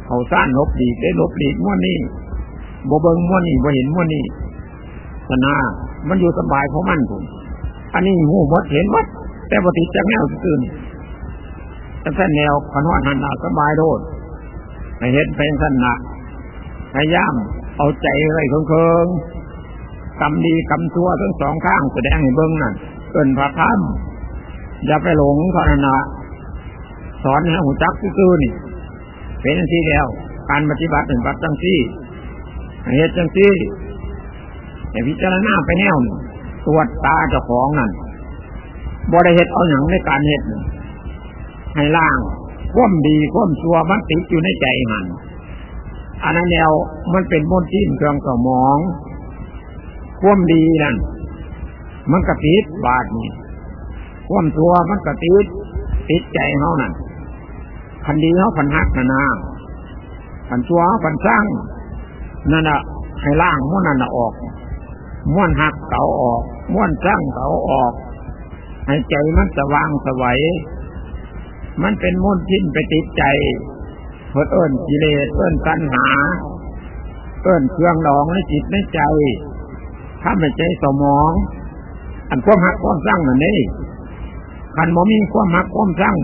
เขาซ่านลบดีได้ลบดีม้วนนี้บ่เบิงม้วนนี้บ่เห็นม้วนนี้สนามันอยู่สบายของมันผมอันนี้หูหมดเห็นหมดแต่บ่ติดจักแนวซื่อนี่จังซั่นแนวขนวดหันหนาสบายโดดให้เห็นเป็นสันนะพยายามเอาใจอะไว้เคิงๆกำดีกำชั่วทั้งสองข้างแสดงให้เบิ้งนั่นเกินพระธรรมอย่าไปหลงพระนาส อนให้หูจักซื่อนี่ เป็นที่แล้ว การปฏิบัติหนึ่งปัดจังที่เหตุจังที่แต่พิจารณาไปแนวตรวจตาเจ้าของนั่นบริเหตุเอาอย่างในการเหตุให้ล่างคว่มดีคว่มชั่วมันติดอยู่ในใจหันอันนั้นแล้วมันเป็นมนทินเครื่องสมองคว่มดีนั่นมันกระติดบาดนี่คว่มชั่วมันกระติดติดใจเขานั่น คันดีเขาพันหักนานาพันชัวพันสร้างนั่นน่ะให้ล่างม้วนนั่นออก ม้วนหักเก่าออก ม้วนสร้างเก่าออก ให้ใจมันสว่างสวัยมันเป็นมุ่นทิ้นไปติดใจเพื่อเอิ้นกิเลสเอิ้นตัณหา เอิ้นเครื่องดองในจิตในใจถ้าไม่ใจสมอง อันความหักความสร้างนั่นนี่ขันโมมีความหักความสร้าง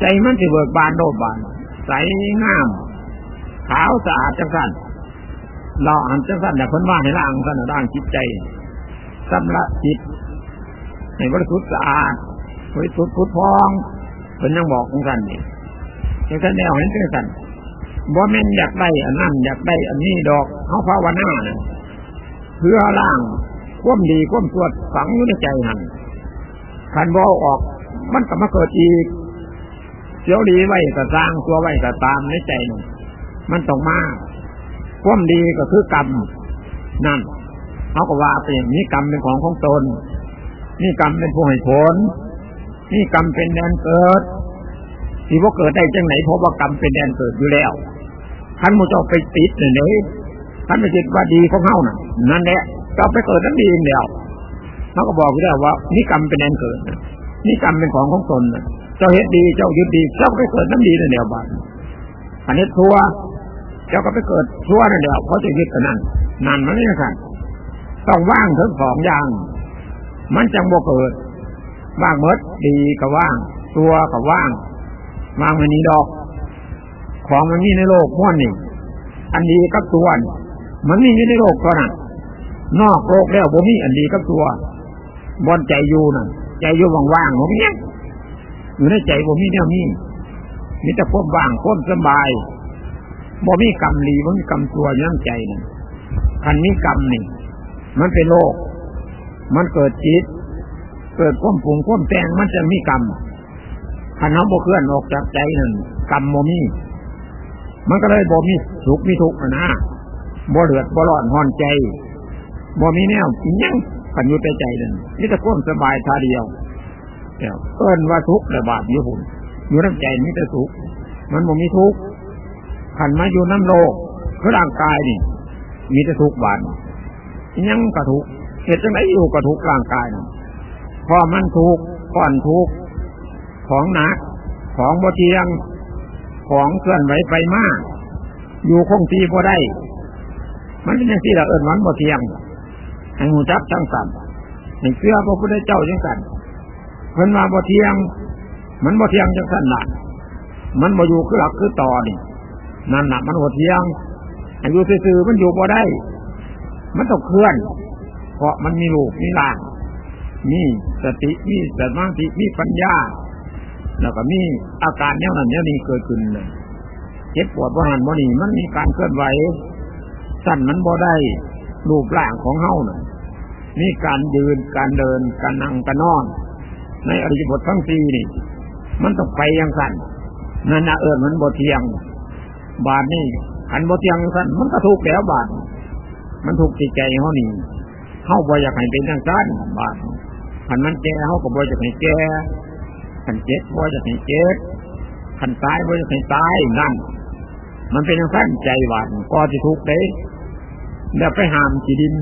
ใจมันจะเบิกบานโดดบาน ใสงาม ขาวสะอาดจังสันเราอ่านจังสันแต่คนว่าในร่างสันร่างจิตใจสำละจิตให้บริสุทธิ์สะอาดบริสุทธิ์พุทธพองเป็นยังบอกของกันนี่ยังท่านแนวเห็นเป็นกันบ่แม่นอยากได้อันนั้นอยากได้อันนี้ดอกเขาภาวนาเนี่ยเพื่อล่างควมดีควมสวดฝังอยู่ในใจหันขันบอออก มันก็มาเกิดอีก สียวดีไว้ก็สร้างตัวไว้ก็ตามในใจนมันต้องมาควมดีก็คือกรรมนั่นเขาก็ว่าเป็นนี้กรรมเป็นของของตน นี่กรรมเป็นผู้ให้ผล นี่กรรมเป็นแดนเกิดที่ว่าเกิดได้จังไหนเพราะว่ากรรมเป็นแดนเกิดอยู่แล้วท่านมูจะไปติดเนี่ยเลยท่านไปติดว่าดีของเฮาน่ะ นั่นแหละก็ไปเกิดนั้นดีเองเดียวเขาก็บอกได้ว่า นี่กรรมเป็นแดนเกิดนี่กรรมเป็นของของตน เจ้าเฮ็ดดี เจ้ายึดดี เจ้าไปเกิดนั้นดีนั่นเดียวบ้านอันนี้ทัวเจ้าก็ไปเกิดทัวนั่นเดียวเขาะจะยึดกันนั่นนั่นมันไม่ใช่ต้องว่างทั้งสองอย่าง มันจังบ่เกิด ว่างเมดดีก็ว่าง ตัวก็ว่าง ว่างมันนี้ดอก ของมันมีในโลกม้วนนี่ อันดีกับตัวมันมีอยู่ในโลกเท่านั้นนอกโลกแล้วบ่มีอันดีกับตัวบนใจอยู่น่ะใจอยู่ว่างๆบ่มี อยู่ในใจบ่มีเนี่ยมีมีแต่ความว่างความสบายบ่มีกรรมดีบ่มีกรรมตัวยั่งใจนั่นคันมีกรรมนี่มันเป็นโลก มันเกิดจิต เกิดความปรุงความแต่งมันจะมีกรรมคันเขาบ่เคลื่อนออกจากใจนั่นกรรมบ่มีมันก็เลยบ่มีสุขมีทุกข์นะบ่เลือดบ่ร้อนห่อนใจบ่มีแนวกินยังกันอยู่ในใจนั่นนี่แต่ความสบายท่าเดียว เดี๋ยวเอิ้นว่าทุกข์ระบาดอยู่หุ่นอยู่น้ำใจมีแต่สุขมันบ่มีทุกข์ขันมาอยู่น้ำโลกคือร่างกายนี่ มีแต่ทุกข์บาดยังกระทุกเหตุจังไรอยู่กระทุกร่างกายนี่พอมันทุกข์ก่อนทุกข์ของหนัก ของบเทียง ของเคลื่อนไหวไปมาก อยู่คงที่บ่ได้ มันเป็นอย่างที่เราเอิญวันบเทียงให้หูจับทั้งสามในเสื้อพระพุทธเจ้าจังกัน พิ่นมาบ่เทียง มันบ่เทียงจังสันละมันบ่อยู่คือหลักคือต่อนี่นั่นน่ะมันบ่เทียงอายุซื่อๆมันอยู่บ่ได้ มันต้องเคลื่อน เพราะมันมีลูกมีหลานมีสติมีสมาธิมีปัญญา แล้วก็มีอาการแนวนั้นแนวนี้เกิดขึ้นเลยเจ็บปวดบ่หันบ่นี่มันมีการเคลื่อนไหวสั้นมันบ่ได้รูปร่างของเฮาน่ะนี่การยืนการเดินการนั่งการนอน ในอริยบททั้งสี่นี่ มันต้องไปอย่างสั้นนั่นนะเอิญมันบ่เทียง บาทนี่ขันบ่เทียงสั้นมันก็ถูกแล้วบาท มันถูกจิตใจเขานี่เข้าบ่อยากให้เป็นอย่างสั้นบาทขันมันแก่เขาก็บ่อยากให้แก่ขันเจ็บบ่อยากให้เจ็บขันตายบ่อยากให้ตายนั่นมันเป็นอย่างสั้นใจหวานก็จะทุกข์เลยแล้วไปห้ามจีดิน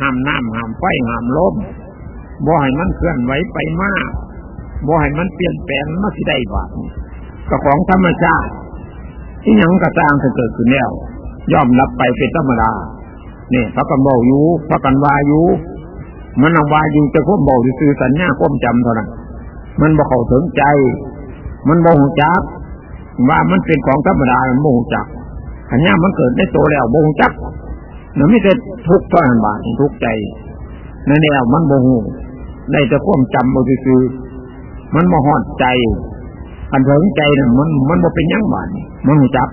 ห้ามน้ำห้ามไฟห้ามลม บ่ให้มันเคลื่อนไหวไปมากบ่ให้มันเปลี่ยนแปลงมาสิได้บาทก็ของธรรมชาติที่ยังกระจางจะเกิดขึ้นแล้วย่อมรับไปเป็นธรรมดาเนี่ยพระกันบอกอยู่พระกันวาอยู่มันเอาวาอยู่จะควบเบอกซื่อสัญญาควบจำเท่านั้นมันบอกเข้าถึงใจ มันบอกหูจักว่ามันเป็นของธรรมดามันบอกหูจักขันย่ามันเกิดในโตแล้วบอกหูจักมันไม่ได้ทุกข์เท่านั้นบาททุกข์ใจนั่นแนวมันบอกหู ได้แต่ควบจำบอกซื่อมันมาหอดใจอันถึงใจน่ะมันมันบ่เป็นยังบาดมันหูจับ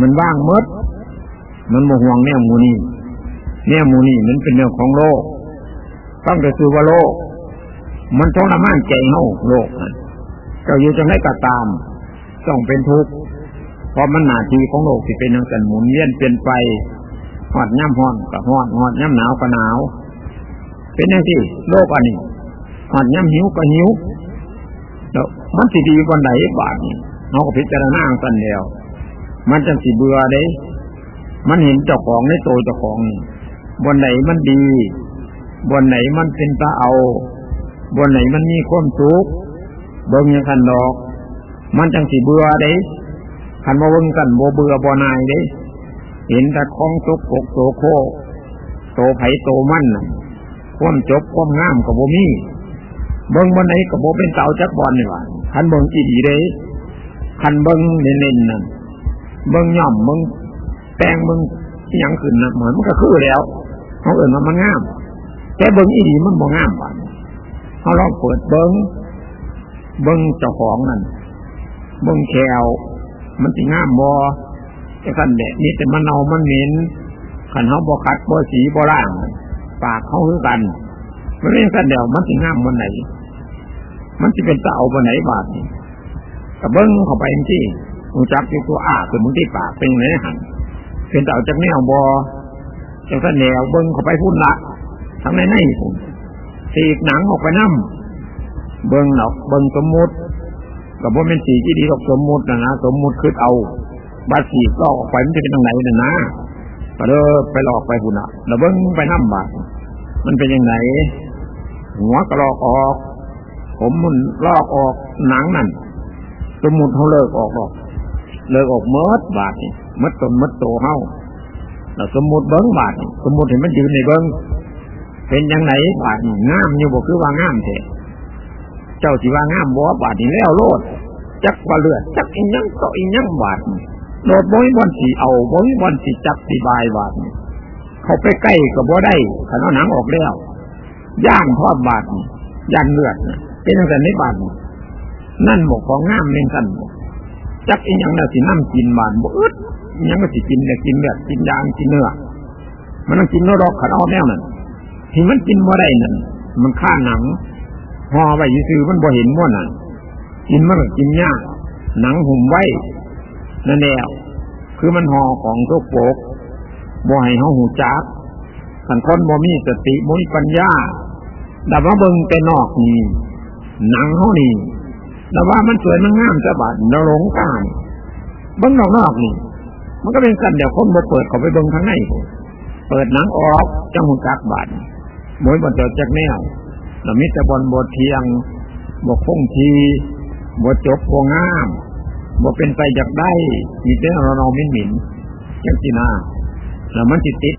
มันว่างมดมันโมห่วงแนวมูนี่แนวมูนี่มันเป็นเรื่องของโลก ต้องแต่คือว่าโลก มันทรมานใจเฮาโลกเจ้าอยู่จะให้กระตามต้องเป็นทุกข์เพราะมันหนาทีของโลกที่เป็นอย่างสันหมุนเวียนเปลี่ยนไปหอดย่ำหอนกับหอดหอดย่ำหนาวกับหนาว เป็นอย่างที่โลกอันนี้หอดย่ำหิวกับหิวแล้วมันสิดีวันไหนบาทนี่เขาก็พิจารณาสันเดียวมันจะสิเบื่อเด้ มันเห็นเจ้าของในตัวเจ้าของบนไหนมันดี บนไหนมันเป็นตาเอา บนไหนมันมีความสุขเบิ่งยังคันดอก มันจังสิเบื่อเด้คันมาเบิ่งกันโบเบื่อบ่นายเด้ เห็นแต่ของสุกกโตโคโตไผโตมัน ความจบความงามกับโบมีเบิ้งบนไหนก็บอกเป็นเต่าจักบอลนี่ว่าคันเบิ้งอีดีเลยคันเบิ้งเน้นๆนั่นเบิ้งย่อมเบิ้งแปลงเบิ้งที่ยังขึ้นนะเหมือนมันก็คือแล้วเขาเอื่นมามันงาม แต่เบิ้งอีดีมันบ่งามว่ะเขาลองเปิดเบิ้งเบิ้งเจ้าของนั่นเบิ้งแควมันสิงามบอไอ้ขันเด็นี่แต่มันเนามันเหม็นขันเขาบอคัดบอสีบอร่าง ปากเขาคือกันมันเรื่องกันเดียวมันสิงามมันไหน มันจะเป็นตาเอาไปไหนบาทนี่กระเบิ้งเข้าไปที่มึงจับที่ตัวอ้าคือมึงที่ปากเป็นไหนหันเป็นตาจากแนวบอจากแนวเบิ้งเข้าไปพุ่นละทั้งในในผมสีกหนังออกไปน้ำเบิ้งหนอกเบิ้งสมมุติกับว่าเป็นสีที่ดีกับสมมุตินะนะสมมุติคือเอาบาสีก็ออกไปมันจะเป็นตรงไหนนะนะ ก็เด้อไปหลอกไปพุ่นละแล้วเบิ้งไปน้ำบาทมันเป็นยังไงหัวกระลอกออก ผมมันลอกออกหนังนั่นสมุนเขาเลิกออกออก เลิกออกเมดบาทนี่มดตนมดโตเฮาแล้วสมุดเบิ้งบาทสมุดเห็นมันยืนในเบิ้งเป็นยังไงบาทงามอยู่บอกคือว่างามเถอะเจ้าสิว่างามบ่บาทนี่แล้วโลดจักว่าเลือดจักอีนังก็อีนังบาท โลดบ่ยบอนสีเอาบ่ยบอนสีจับสีบายบาทเขาไปใกล้กับบ่ได้ขันเอาหนังออกแล้วย่านทอดบาดย่านเลือดเป็นตั้งแต่ในบาดนั่นหมกของงามเล่นกันจักอีหยังน่ะสิน้ำกินบานบ่อึดยังก็สิกินแต่กินแบบกินยางกินเนื้อมันต้องกินเนื้อรอกขันเอแนวนั่นที่มันกินบ่ได้นั่นมันฆ่าหนังห่อไว้ซื้อมันบ่เห็นมั่นั่นกินมันกินยากหนังหุ่มไว้ นั่นแนวคือมันห่อของทุกโปกบ่ให้เฮาหูจักขันคนบ่มีสติบ่มีปัญญาแต่ว่าเบิ่งแต่นอกนี่หนังเฮานี่แต่ว่ามันสวยมันงามจะบาดนหลงกานเบิ่งนอกนอกนี่ มันก็เป็นกันเดี๋ยวคนมาเปิดเขาไปเบิ่งข้างในเปิดหนังออกจังหูจักบาดหมวยบนเจอจากแนวแล้วมิตรบอลบทเทียงบกคงทีบทจบโพงาม บทเป็นไปจากได้มีเจ้าเราเรามินหมิ่นจังสินาแล้วมันติดติด